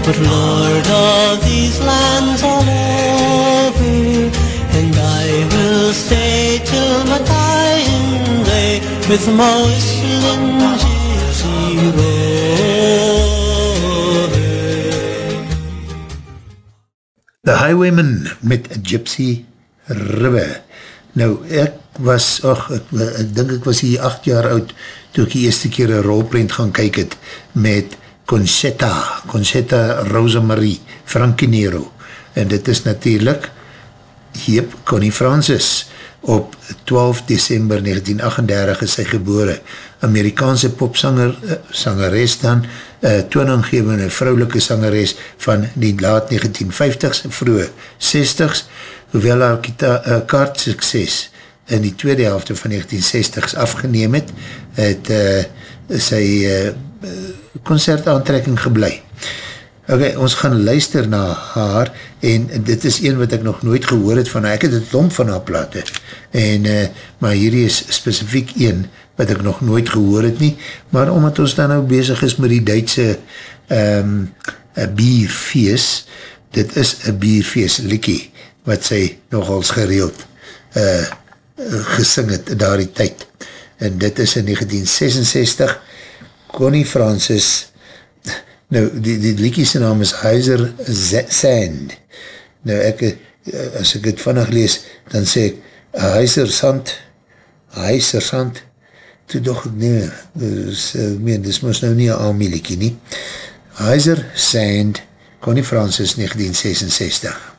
But lord of these lands all over, and I will stay till my dying day with whistling gypsy rover. The Highwayman met Gypsy River. Nou, ek was, och, ek, ek dink ek was hier acht jaar oud, toe ek die eerste keer een rolprint gaan kyk het, met Concetta, Concetta Rosemarie, Frankinero, en dit is natuurlijk, Heep Connie Francis, op 12 december 1938 is sy gebore, Amerikaanse popsanger, uh, sangeres dan, uh, toonaangevende vrouwelike sangeres van die laat 1950s, vroege 60s, hoewel haar uh, kaart sukses in die tweede helft van 1960s afgeneem het, het uh, sy uh, concert aantrekking geblei. Ok, ons gaan luister na haar en dit is een wat ek nog nooit gehoor het van haar. Ek het het lomp van haar plate. En, uh, maar hierdie is specifiek een wat ek nog nooit gehoor het nie. Maar omdat ons dan nou bezig is met die Duitse um, bierfeest, dit is een bierfeest likkie wat sy nogals gereeld uh, gesing het daar die tyd. En dit is in 1966 Connie Francis. Nou die, die liedjies naam is Heiser Sand. Nou ek as ek het vannig lees dan sê ek Heiser Sand Heiser Sand. Toe doch ek nie dus, uh, meen, dis moes nou nie een aanmieliekie nie. Heiser Sand Connie Francis 1966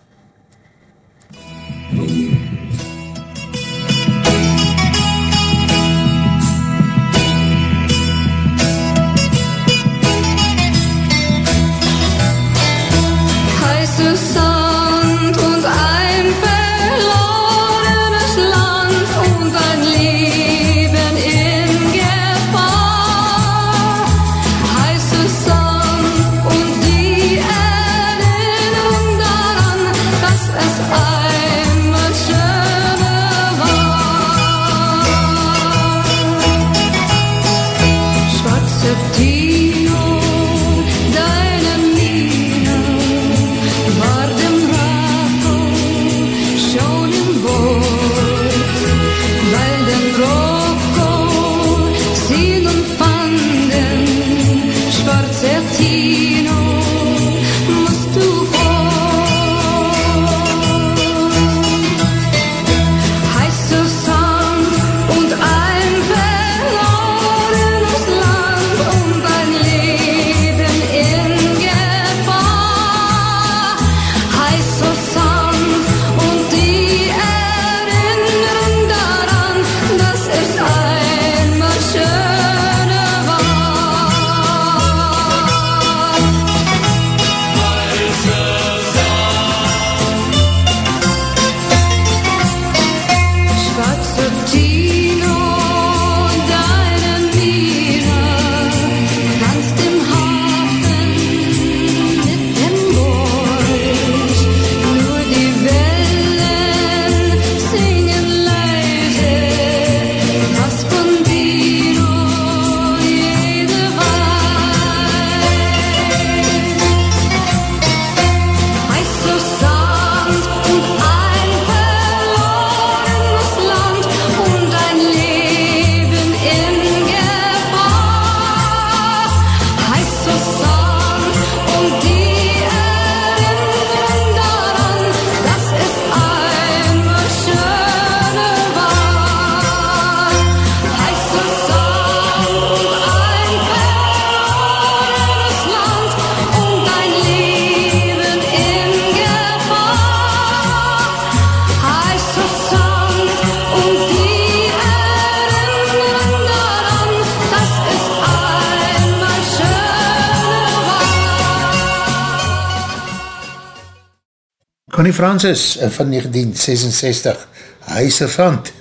Francis eh, van 1966, Heiser Zand.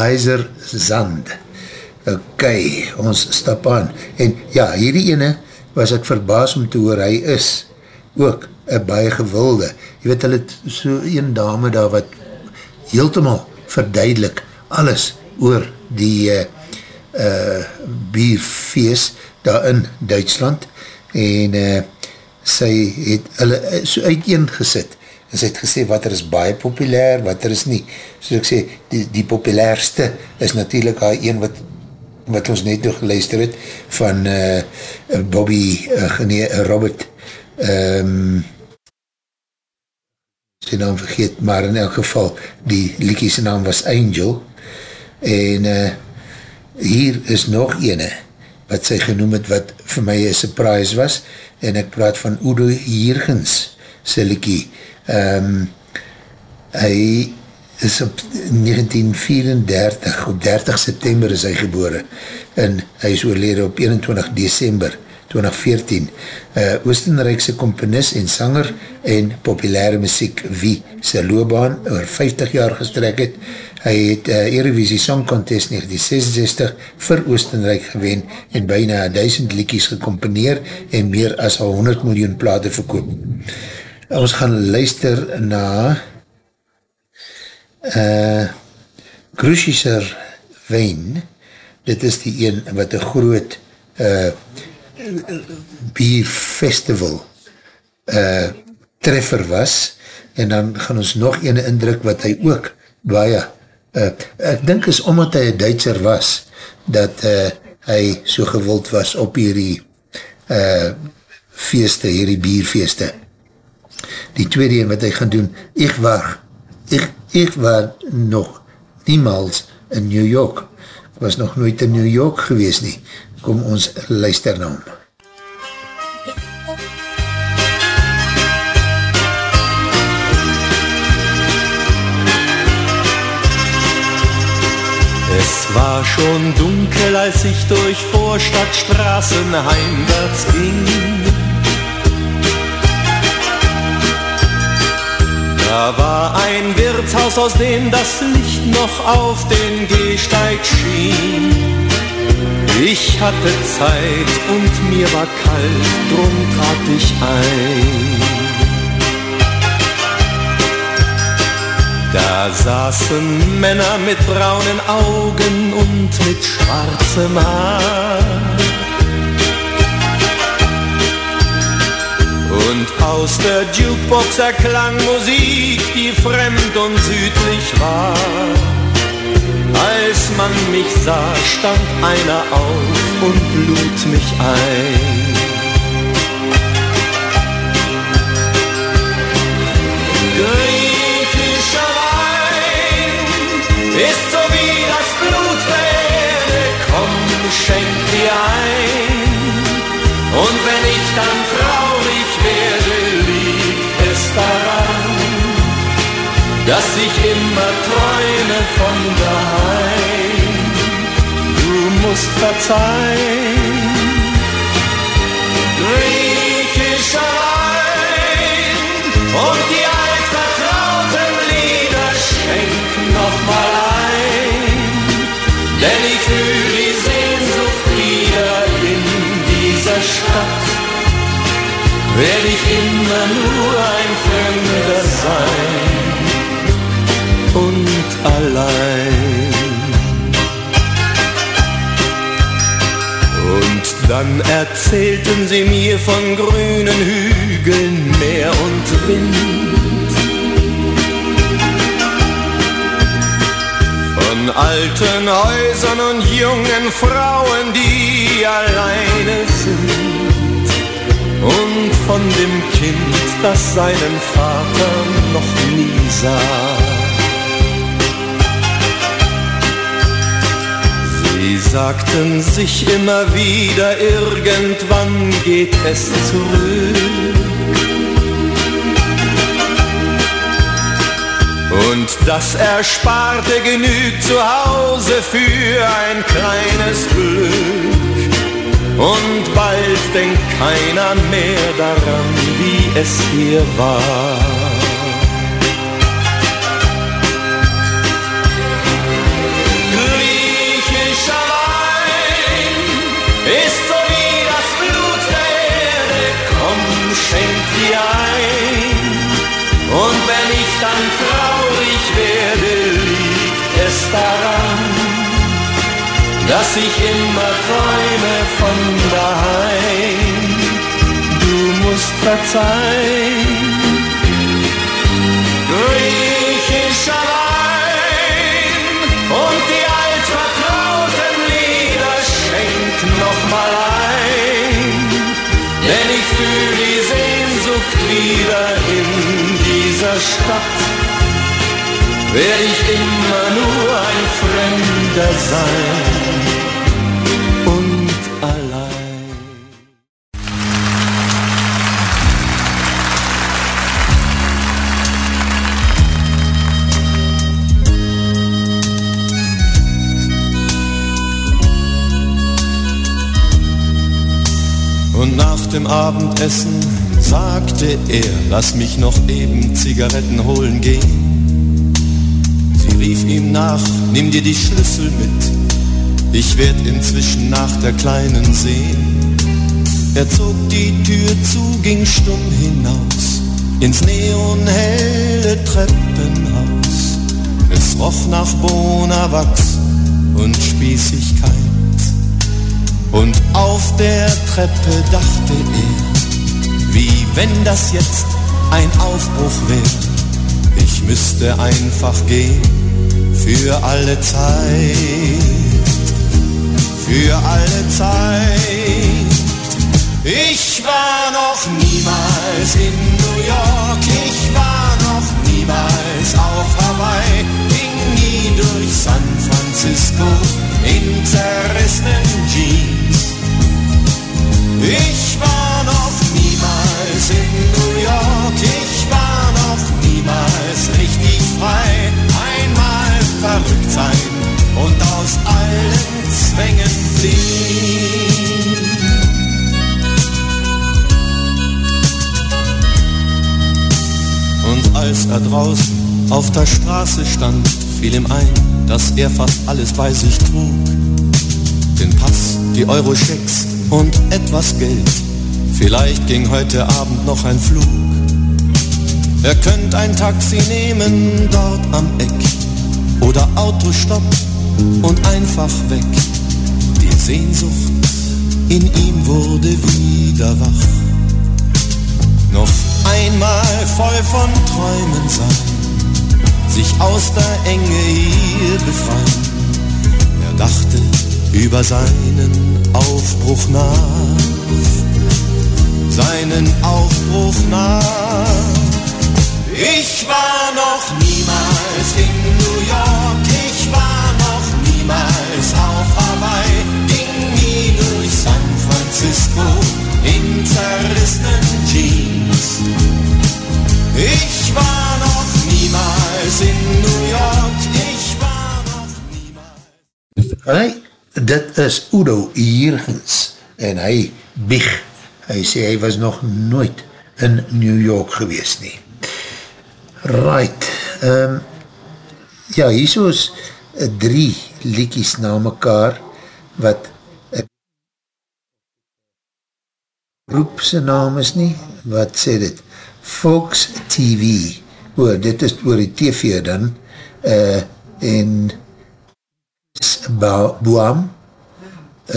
Heiser Zand. Ok, ons stap aan. En ja, hierdie ene was ek verbaas om te hoor, hy is ook een baie gewilde. Je weet, het so een dame daar wat heeltemaal verduidelik alles oor die uh, uh, bierfeest daar in Duitsland en uh, sy het hulle eh, so uiteen gesit en sy het gesê wat er is baie populair, wat er is nie. So ek sê, die, die populairste is natuurlijk haar een wat, wat ons net nog geluister het van uh, Bobby, uh, nee, Robert um, die naam vergeet, maar in elk geval, die liekiese naam was Angel, en uh, hier is nog ene, wat sy genoem het, wat vir my een surprise was, en ek praat van Udo Jürgens, sy liekie. Um, hy is op 1934, op 30 september is hy gebore, en hy is oorlede op 21 december 2014. Uh, Oostenrijkse komponist en sanger en populaire muziek wie sy loopbaan oor 50 jaar gestrek het. Hy het uh, Eurovisie Song Contest 1966 vir Oostenrijk gewen en bijna 1000 liekies gecomponeer en meer as al 100 miljoen plate verkoop. Ons gaan luister na uh, Cruciser Wijn. Dit is die een wat een groot uh, Beer Festival uh, treffer was en dan gaan ons nog ene indruk wat hy ook baie, uh, ek dink is omdat hy een Duitser was dat uh, hy so gewild was op hierdie uh, feeste, hierdie bierfeeste die tweede een wat hy gaan doen ek waar ek, ek waar nog niemals in New York was nog nooit in New York gewees nie kom ons luister na hom. Es war schon dunkel, als ich durch Vorstadtstraßen heimwärts ging. Da war ein Wirtshaus, aus dem das Licht noch auf den Gehsteig schien. Ich hatte Zeit und mir war kalt, drum trat ich ein. Da saßen Männer mit braunen Augen und mit schwarzem Haar. Und aus der Jukebox erklang Musik, die fremd und südlich war. Als man mich sah, stand einer auf und lud mich ein. Griechischer Wein ist immer träume von daheim. Du musst verzeihen. Griechischer Wein und die altvertrauten Lieder schenk noch mal ein, denn ich fühle die Sehnsucht wieder in dieser Stadt. Werde ich immer nur ein Fremder sein allein. Und dann erzählten sie mir von grünen Hügeln, Meer und Wind. Von alten Häusern und jungen Frauen, die alleine sind. Und von dem Kind, das seinen Vater noch nie sah. Sie sagten sich immer wieder, irgendwann geht es zurück. Und das Ersparte genügt zu Hause für ein kleines Glück. Und bald denkt keiner mehr daran, wie es hier war. Daran, dass ich immer träume von daheim. Du musst verzeihen. Griechischer Wein und die altvertrauten Lieder schenk noch mal ein, denn ich fühle die Sehnsucht wieder in dieser Stadt werde ich immer nur ein Fremder sein und allein. Und nach dem Abendessen sagte er, lass mich noch eben Zigaretten holen gehen. Rief ihm nach, nimm dir die Schlüssel mit, ich werd inzwischen nach der Kleinen sehen. Er zog die Tür zu, ging stumm hinaus, ins neonhelle Treppenhaus. Es roch nach Bonawachs und Spießigkeit. Und auf der Treppe dachte er, wie wenn das jetzt ein Aufbruch wäre. Ich müsste einfach gehen für alle Zeit, für alle Zeit. Ich war noch niemals in New York, ich war noch niemals auf Hawaii, ging nie durch San Francisco in zerrissenen Jeans. Ich war verrückt sein und aus allen Zwängen fliehen. Und als er draußen auf der Straße stand, fiel ihm ein, dass er fast alles bei sich trug. Den Pass, die Euro-Schecks und etwas Geld. Vielleicht ging heute Abend noch ein Flug. Er könnte ein Taxi nehmen dort am Eck oder Autostopp und einfach weg. Die Sehnsucht in ihm wurde wieder wach. Noch einmal voll von Träumen sein, sich aus der Enge hier befreien. Er dachte über seinen Aufbruch nach, seinen Aufbruch nach. Ich war noch niemals in York, ich war noch niemals auf Hawaii, ging nie durch San Francisco in zerrissenen Jeans. Ich war noch niemals in New York, ich war noch Hy, dit is Udo Jurgens en hy bieg, hy sê hy was nog nooit in New York gewees nie. Right, um, ja, hier is uh, drie liekies na mekaar wat ek roep sy naam is nie, wat sê dit? Fox TV, o, dit is oor die TV dan, uh, en Boam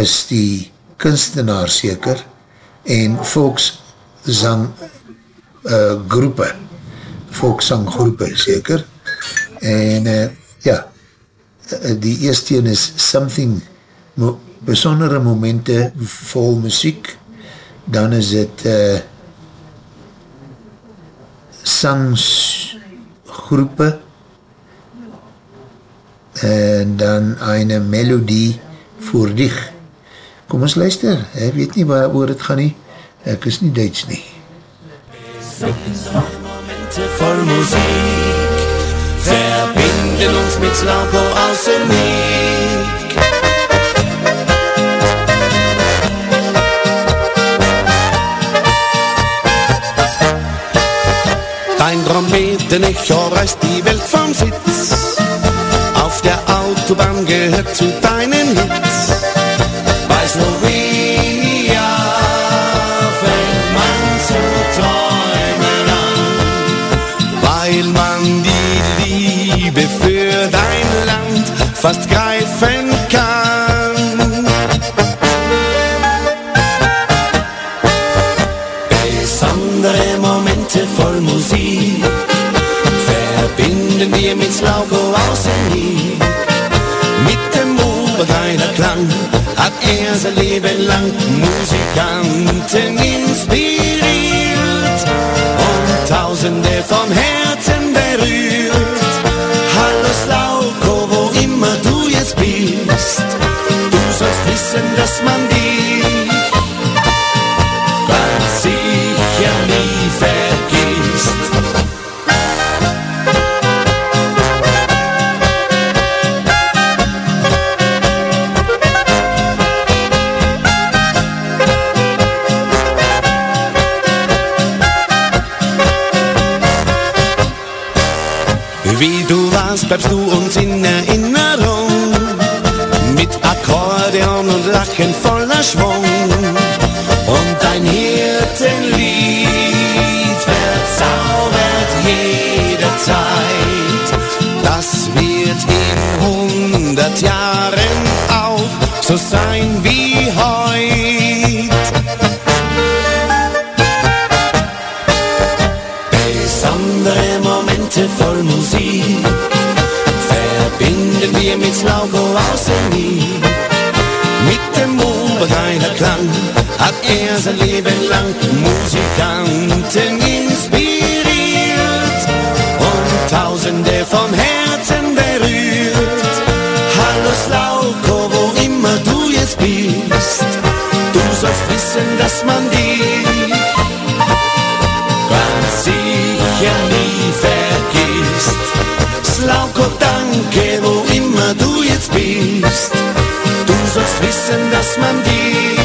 is die kunstenaar seker en volks zang uh, groepe volkszang groepe seker en uh, ja die eerste een is something mo besondere momente vol muziek dan is het uh, sangs groepe en dan eine melodie voor dich. Kom ons luister, ek weet nie waar oor het gaan nie, ek is nie Duits nie. Momente voll Musik verbinden uns mit Lauko Außenweg. Dein Trompeten-Echo reißt die Welt vom Sitz. Auf der Autobahn gehört zu deinen Hits. Klang hat er sein Leben lang Musikanten inspiriert. Und Tausende vom Herzen Pep's toe außer nie. Mit dem Oberreiner Klang hat er sein Leben lang Musikanten inspiriert und Tausende vom Herzen berührt. Hallo Slauko, wo immer du jetzt bist, du sollst wissen, dass man dich bist. Du sollst wissen, dass man dich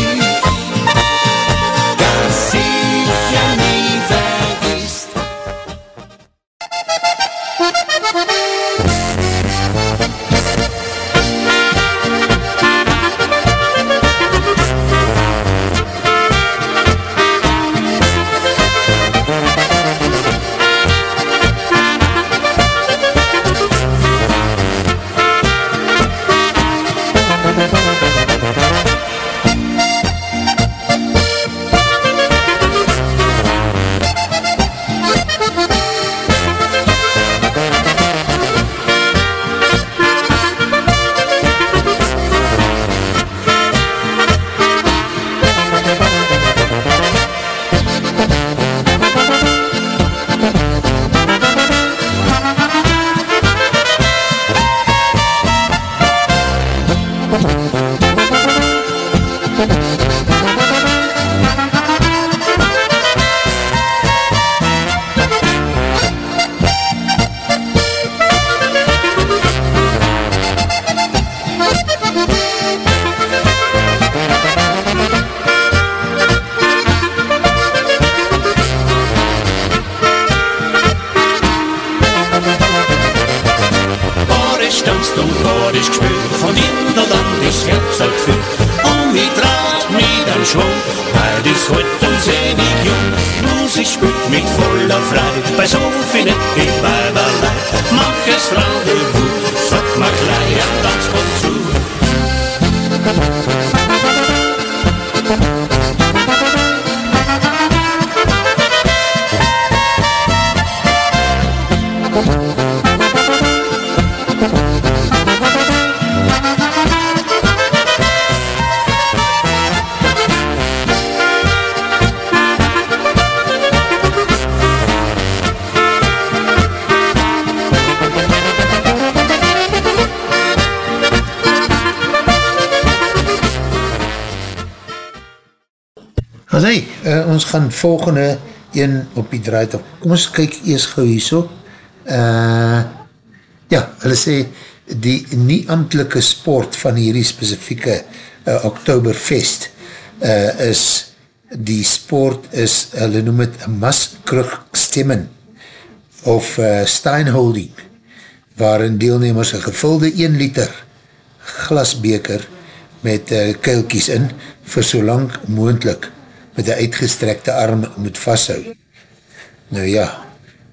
As hy, uh, ons gaan volgende een op die draait op. Kom ons kyk eers gauw hierso. Uh, ja, hulle sê die nie amtelike sport van hierdie specifieke uh, Oktoberfest uh, is die sport is, hulle noem het maskrugstemmen of uh, steinholding waarin deelnemers een gevulde 1 liter glasbeker met uh, keilkies in vir so lang moendlik met een uitgestrekte arm moet vasthou. Nou ja,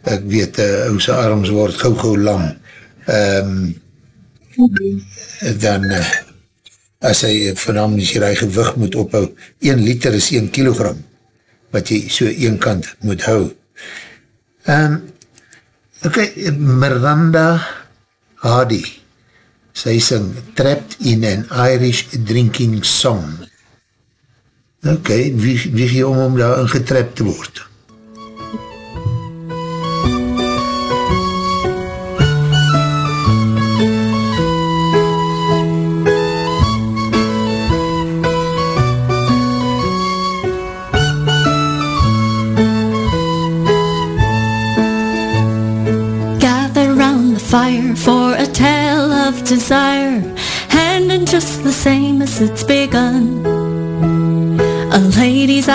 ek weet, uh, hoe sy arms word gauw gauw lam. Um, dan, uh, as hy van hom die hy gewicht moet ophou, 1 liter is 1 kilogram, wat jy so een kant moet hou. Um, ok, Miranda Hardy, sy sing Trapped in an Irish Drinking Song. Oké, okay, wie, wie je om om daar een getrapt te worden. fire for a tale of desire, and in just the same as it's been.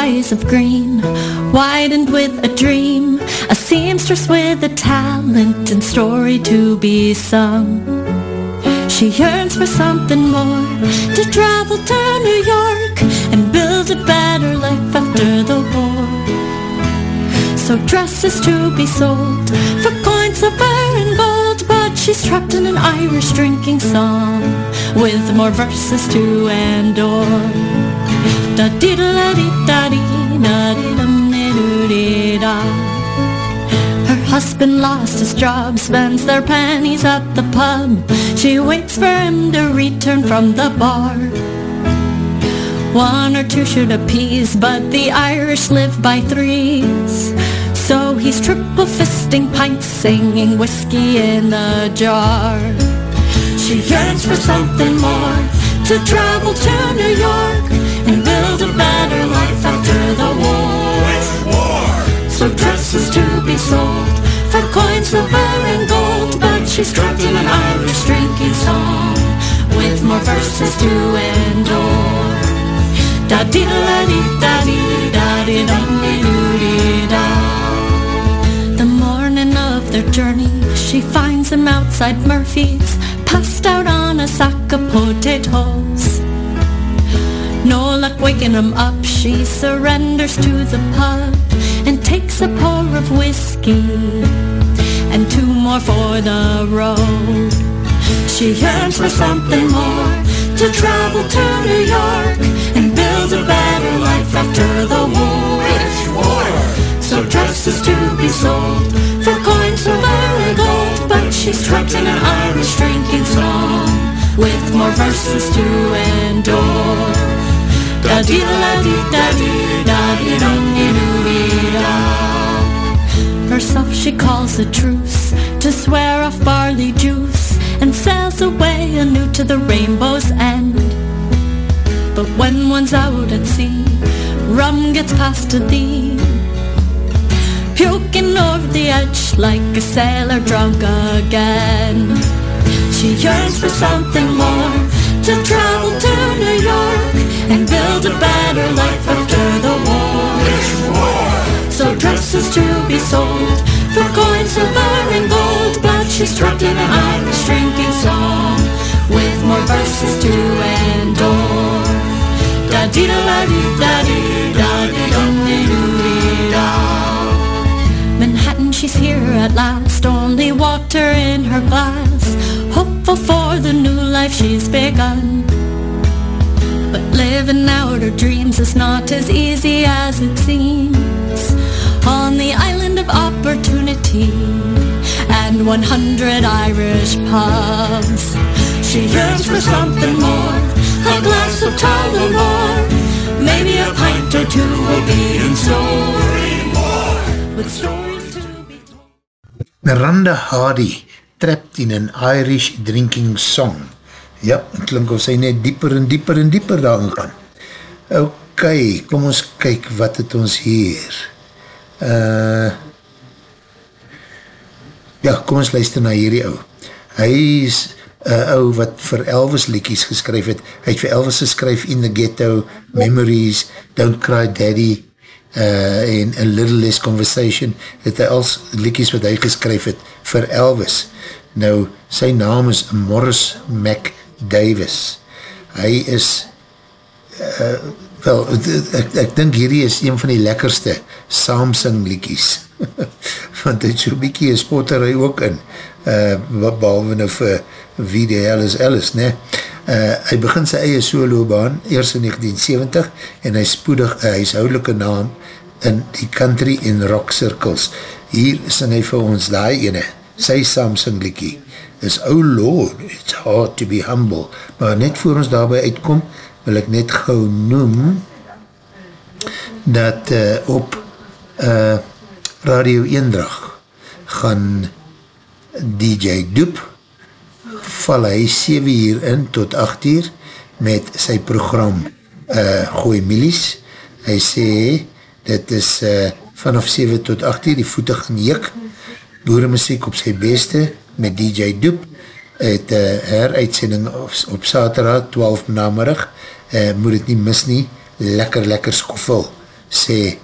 Eyes of green, widened with a dream, a seamstress with a talent and story to be sung. She yearns for something more, to travel to New York and build a better life after the war. So dresses to be sold for coins, of silver and gold, but she's trapped in an Irish drinking song with more verses to endure. Da da dee da dee da dee dum dee dee da. Her husband lost his job, spends their pennies at the pub. She waits for him to return from the bar. One or two should appease, but the Irish live by threes. So he's triple fisting pints, singing whiskey in a jar. She yearns for something more, to travel to New York and build a better life after the war. war? So dresses to be sold for coins, silver and gold, but she's trapped in an Irish drinking song with more verses to endure. Da dee da dee da dee da dee dum dee dee da. The morning of their journey, she finds him outside Murphy's, passed out on a sack of potatoes. Waking him up, she surrenders to the pub and takes a pour of whiskey and two more for the road. She yearns for something more, to travel to New York and build a better life after the war. So dresses to be sold for coins, silver and gold, but she's trapped in an Irish drinking song with more verses to endure. Da dee da dee da dee da dee dum dee doo dee da. Herself she calls a truce to swear off barley juice and sails away anew to the rainbow's end. But when one's out at sea, rum gets past to thee. Puking over the edge like a sailor drunk again. She yearns for something more, to travel to New York and build a better life after the war. So dresses to be sold for coins, silver and gold, but she's trapped in an Irish drinking song with more verses to endure. Da dee da la dee da dee da dee dum dee doo dee da. Manhattan, she's here at last, only water in her glass, hopeful for the new life she's begun. Living out her dreams is not as easy as it seems. On the island of opportunity and 100 Irish pubs, she yearns for something more, a glass of Tullamore, maybe a pint or two will be in store. With stories to be told. Miranda Hardy, Trapped in an Irish Drinking Song. Ja, het klink of sy net dieper en dieper en dieper daarin gaan. Ok, kom ons kyk wat het ons hier. Uh, ja, kom ons luister na hierdie ou. Hy is uh, ou wat vir Elvis liekies geskryf het. Hy het vir Elvis geskryf In the Ghetto, Memories, Don't Cry Daddy, uh, en A Little Less Conversation, het hy als liekies wat hy geskryf het vir Elvis. Nou, sy naam is Morris McDavis. Hy is, uh, wel, ek, ek dink hierdie is een van die lekkerste Samsung liekies. Want hy het so bykie een spotterij ook in, uh, behalwe nou vir wie die hel is Alice, ne? Uh, hy begin sy eie solobaan, eers in 1970, en hy spoedig een huishoudelike naam in die country en rock circles. Hier sing hy vir ons die ene, sy Samsung liekie, is, oh Lord, it's hard to be humble. Maar net voor ons daarby uitkom, wil ek net gauw noem, dat uh, op uh, Radio Eendrag gaan DJ Doep val hy 7 uur in tot 8 uur met sy program uh, Gooi Milies. Hy sê, dit is uh, vanaf 7 tot 8 uur, die voete gaan jik boeremuziek op sy beste met DJ Doep het uh, heruitsending op, op saterdag 12 namerig uh, moet het nie mis nie lekker lekker skoffel sê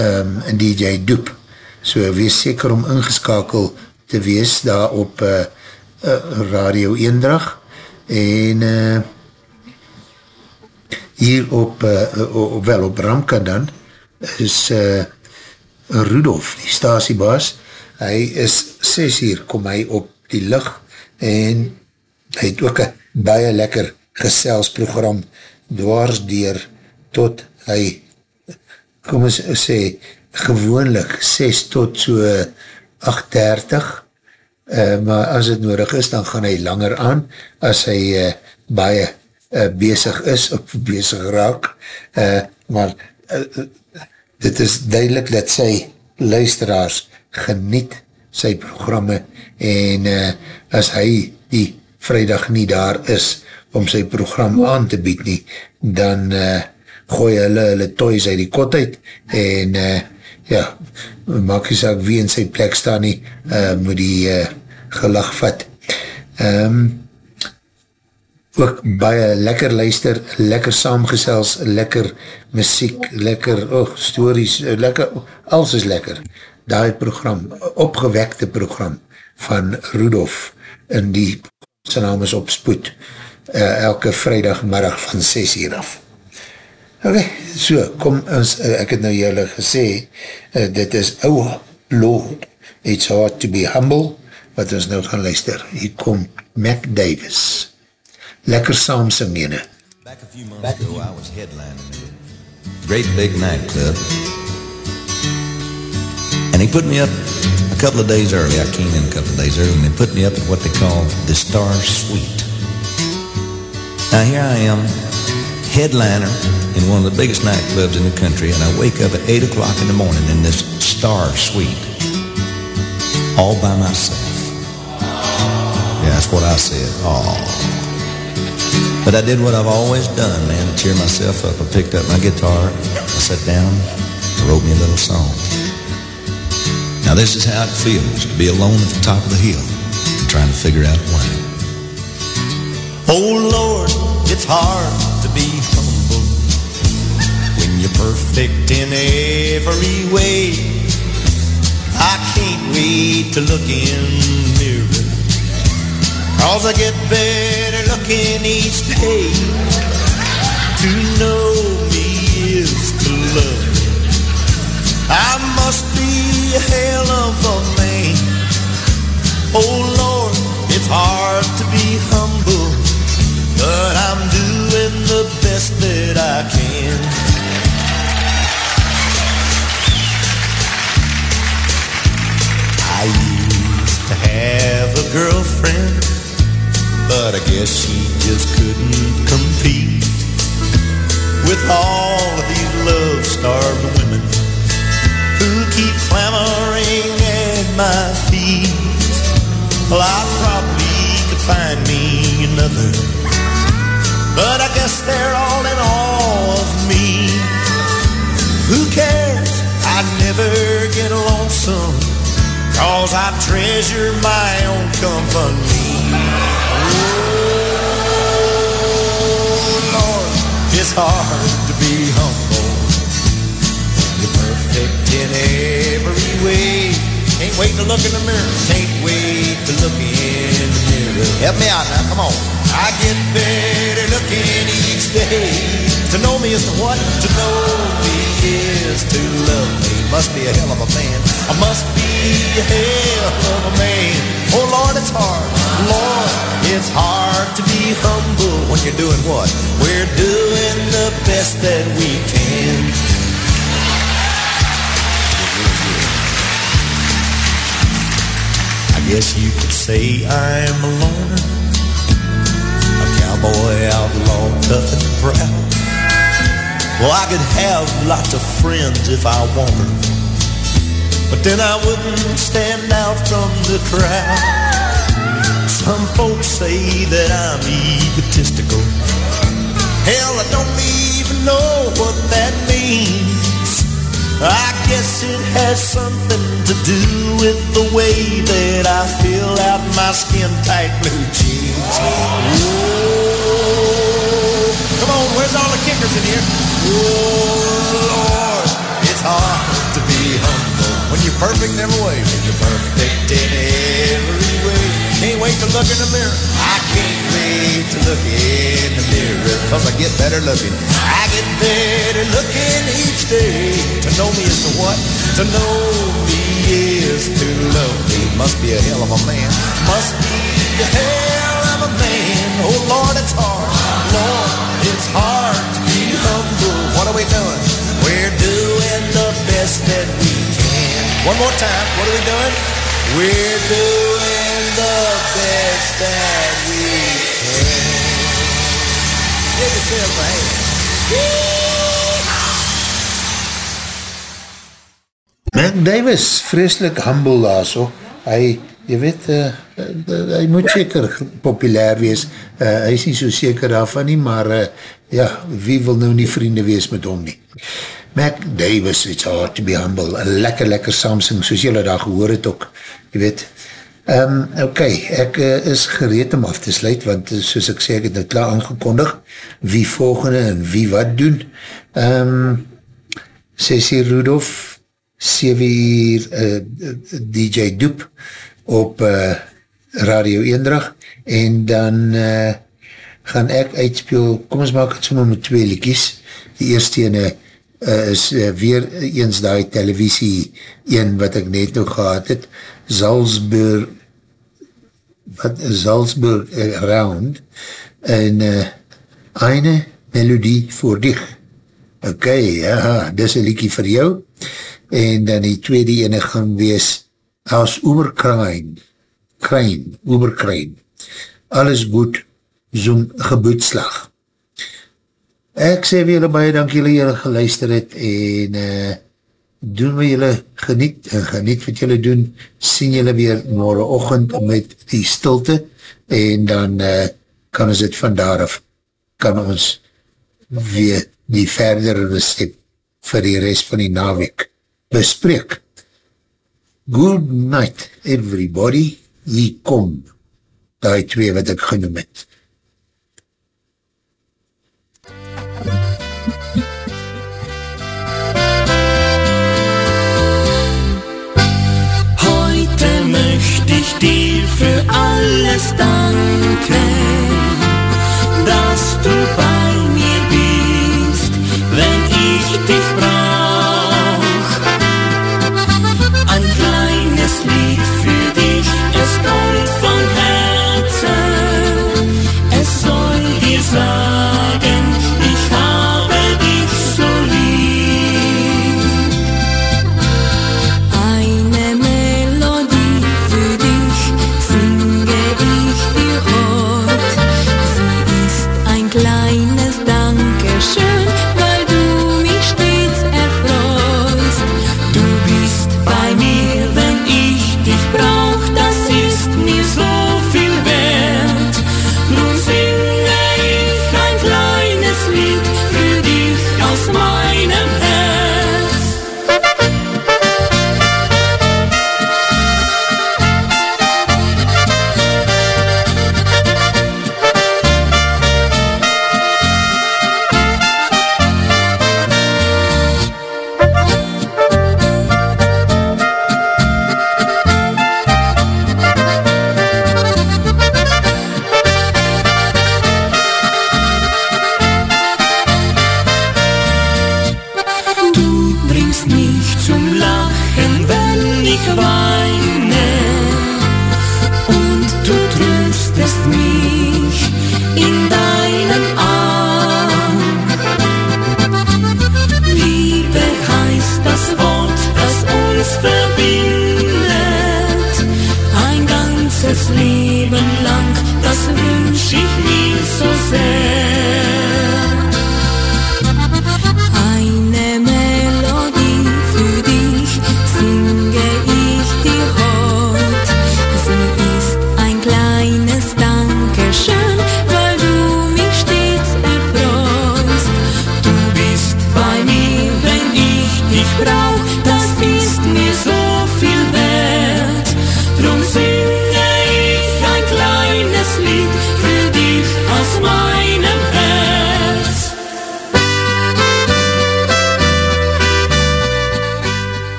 um, in DJ Doep. So wees seker om ingeskakel te wees daar op uh, uh, Radio Eendrag en uh, hier op, uh, op wel op Ramka dan is uh, Rudolf, die stasiebaas hy is 6 uur kom hy op die licht en hy het ook een baie lekker geselsprogram dwars dier tot hy kom ons sê gewoonlik 6 tot so 8.30 uh, maar as het nodig is dan gaan hy langer aan. As hy uh, baie uh, bezig is of bezig raak uh, maar uh, dit is duidelik dat sy luisteraars geniet sy programme en uh, as hy die vrijdag nie daar is om sy program aan te bied nie, dan uh, gooi hulle hulle toys uit die kot uit en uh, ja, maak jy saak wie in sy plek staan nie, uh, moet die uh, gelag vat. Um, ook baie lekker luister, lekker saamgesels, lekker muziek, lekker oh, stories, lekker, alles is lekker die program, opgewekte program van Rudolf in die sy naam is op spoed uh, elke vrijdagmiddag van 6 uur af. Ok, so, kom ons, uh, ek het nou julle gesê, uh, dit is Oh Lord, It's Hard to be Humble, wat ons nou gaan luister. Hier kom Mac Davis. Lekker saam sing jene. Back a few months ago, I was headlining a great big nightclub And he put me up a couple of days early. I came in a couple of days early, and they put me up at what they call the Star Suite. Now here I am, headliner in one of the biggest nightclubs in the country, and I wake up at 8 o'clock in the morning in this Star Suite, all by myself. Yeah, that's what I said. Oh. But I did what I've always done, man, to cheer myself up. I picked up my guitar, I sat down, I wrote me a little song. Now this is how it feels to be alone at the top of the hill and trying to figure out why. Oh Lord, it's hard to be humble when you're perfect in every way. I can't wait to look in the mirror Cause I get better looking each day To know me is to love me I must be a hell of a man. Oh Lord, it's hard to be humble, but I'm doing the best that I can. I used to have a girlfriend, but I guess she just couldn't compete with all clamoring at my feet. Well, I probably could find me another, but I guess they're all in awe of me. Who cares? I never get lonesome, cause I treasure my own company. Oh, Lord, it's hard in every way. Can't wait to look in the mirror. Can't wait to look in the mirror. Help me out now, come on. I get better looking each day. To know me is to what? To know me is to love me. Must be a hell of a man. I must be a hell of a man. Oh Lord, it's hard. Lord, it's hard to be humble when you're doing what? We're doing the best that we can. Guess you could say I'm a loner, a cowboy outlaw, tough and proud. Well, I could have lots of friends if I wanted, but then I wouldn't stand out from the crowd. Some folks say that I'm egotistical. Hell, I don't even know what that means. I guess it has something to do with the way that I fill out my skin tight blue jeans. Whoa. Come on, where's all the kickers in here? Whoa, Lord, it's hard to be humble when you're perfect in every way. When you're perfect in every. Can't wait to look in the mirror. I can't wait to look in the mirror cause I get better looking. I get better looking each day. To know me is to what? To know me is to love me. Must be a hell of a man. Must be a hell of a man. Oh Lord, it's hard. Lord, it's hard to be humble. What are we doing? We're doing the best that we can. One more time. What are we doing? We're doing the best that we can. Give yourself a hand. Mac Davis, vreselik humble daar so. Hy, jy weet, uh, uh, hy moet seker populair wees. Uh, hy is nie so seker daarvan nie, maar uh, ja, wie wil nou nie vriende wees met hom nie. Mac Davis, it's hard to be humble. Een lekker, lekker Samsung, soos jylle daar gehoor het ook. Jy weet, um, ok, ek uh, is gereed om af te sluit, want uh, soos ek sê, ek het nou klaar aangekondig, wie volgende en wie wat doen. Um, Cecil Rudolph, 7 uur uh, DJ Doep op uh, Radio Eendrag. En dan uh, gaan ek uitspeel, kom ons maak het sommer met twee liekies, die eerste ene uh, is uh, weer eens die televisie een wat ek net nog gehad het, Salzburg wat Salzburg Round en uh, eine melodie voor dich ok, ja, dis een liekie vir jou. En dan die tweede ene gaan wees as Oberkrein Krein, Oberkrein. Alles goed zo'n geboetslag ek sê vir julle baie dank julle julle geluister het en uh, doen wat julle geniet en geniet wat julle doen sien julle weer morgen ochend met die stilte en dan uh, kan ons het vandaar af kan ons weer die verdere recept vir die rest van die naweek bespreek. Good night everybody, hier kom die twee wat ek genoem het. Alles danken, dass du bei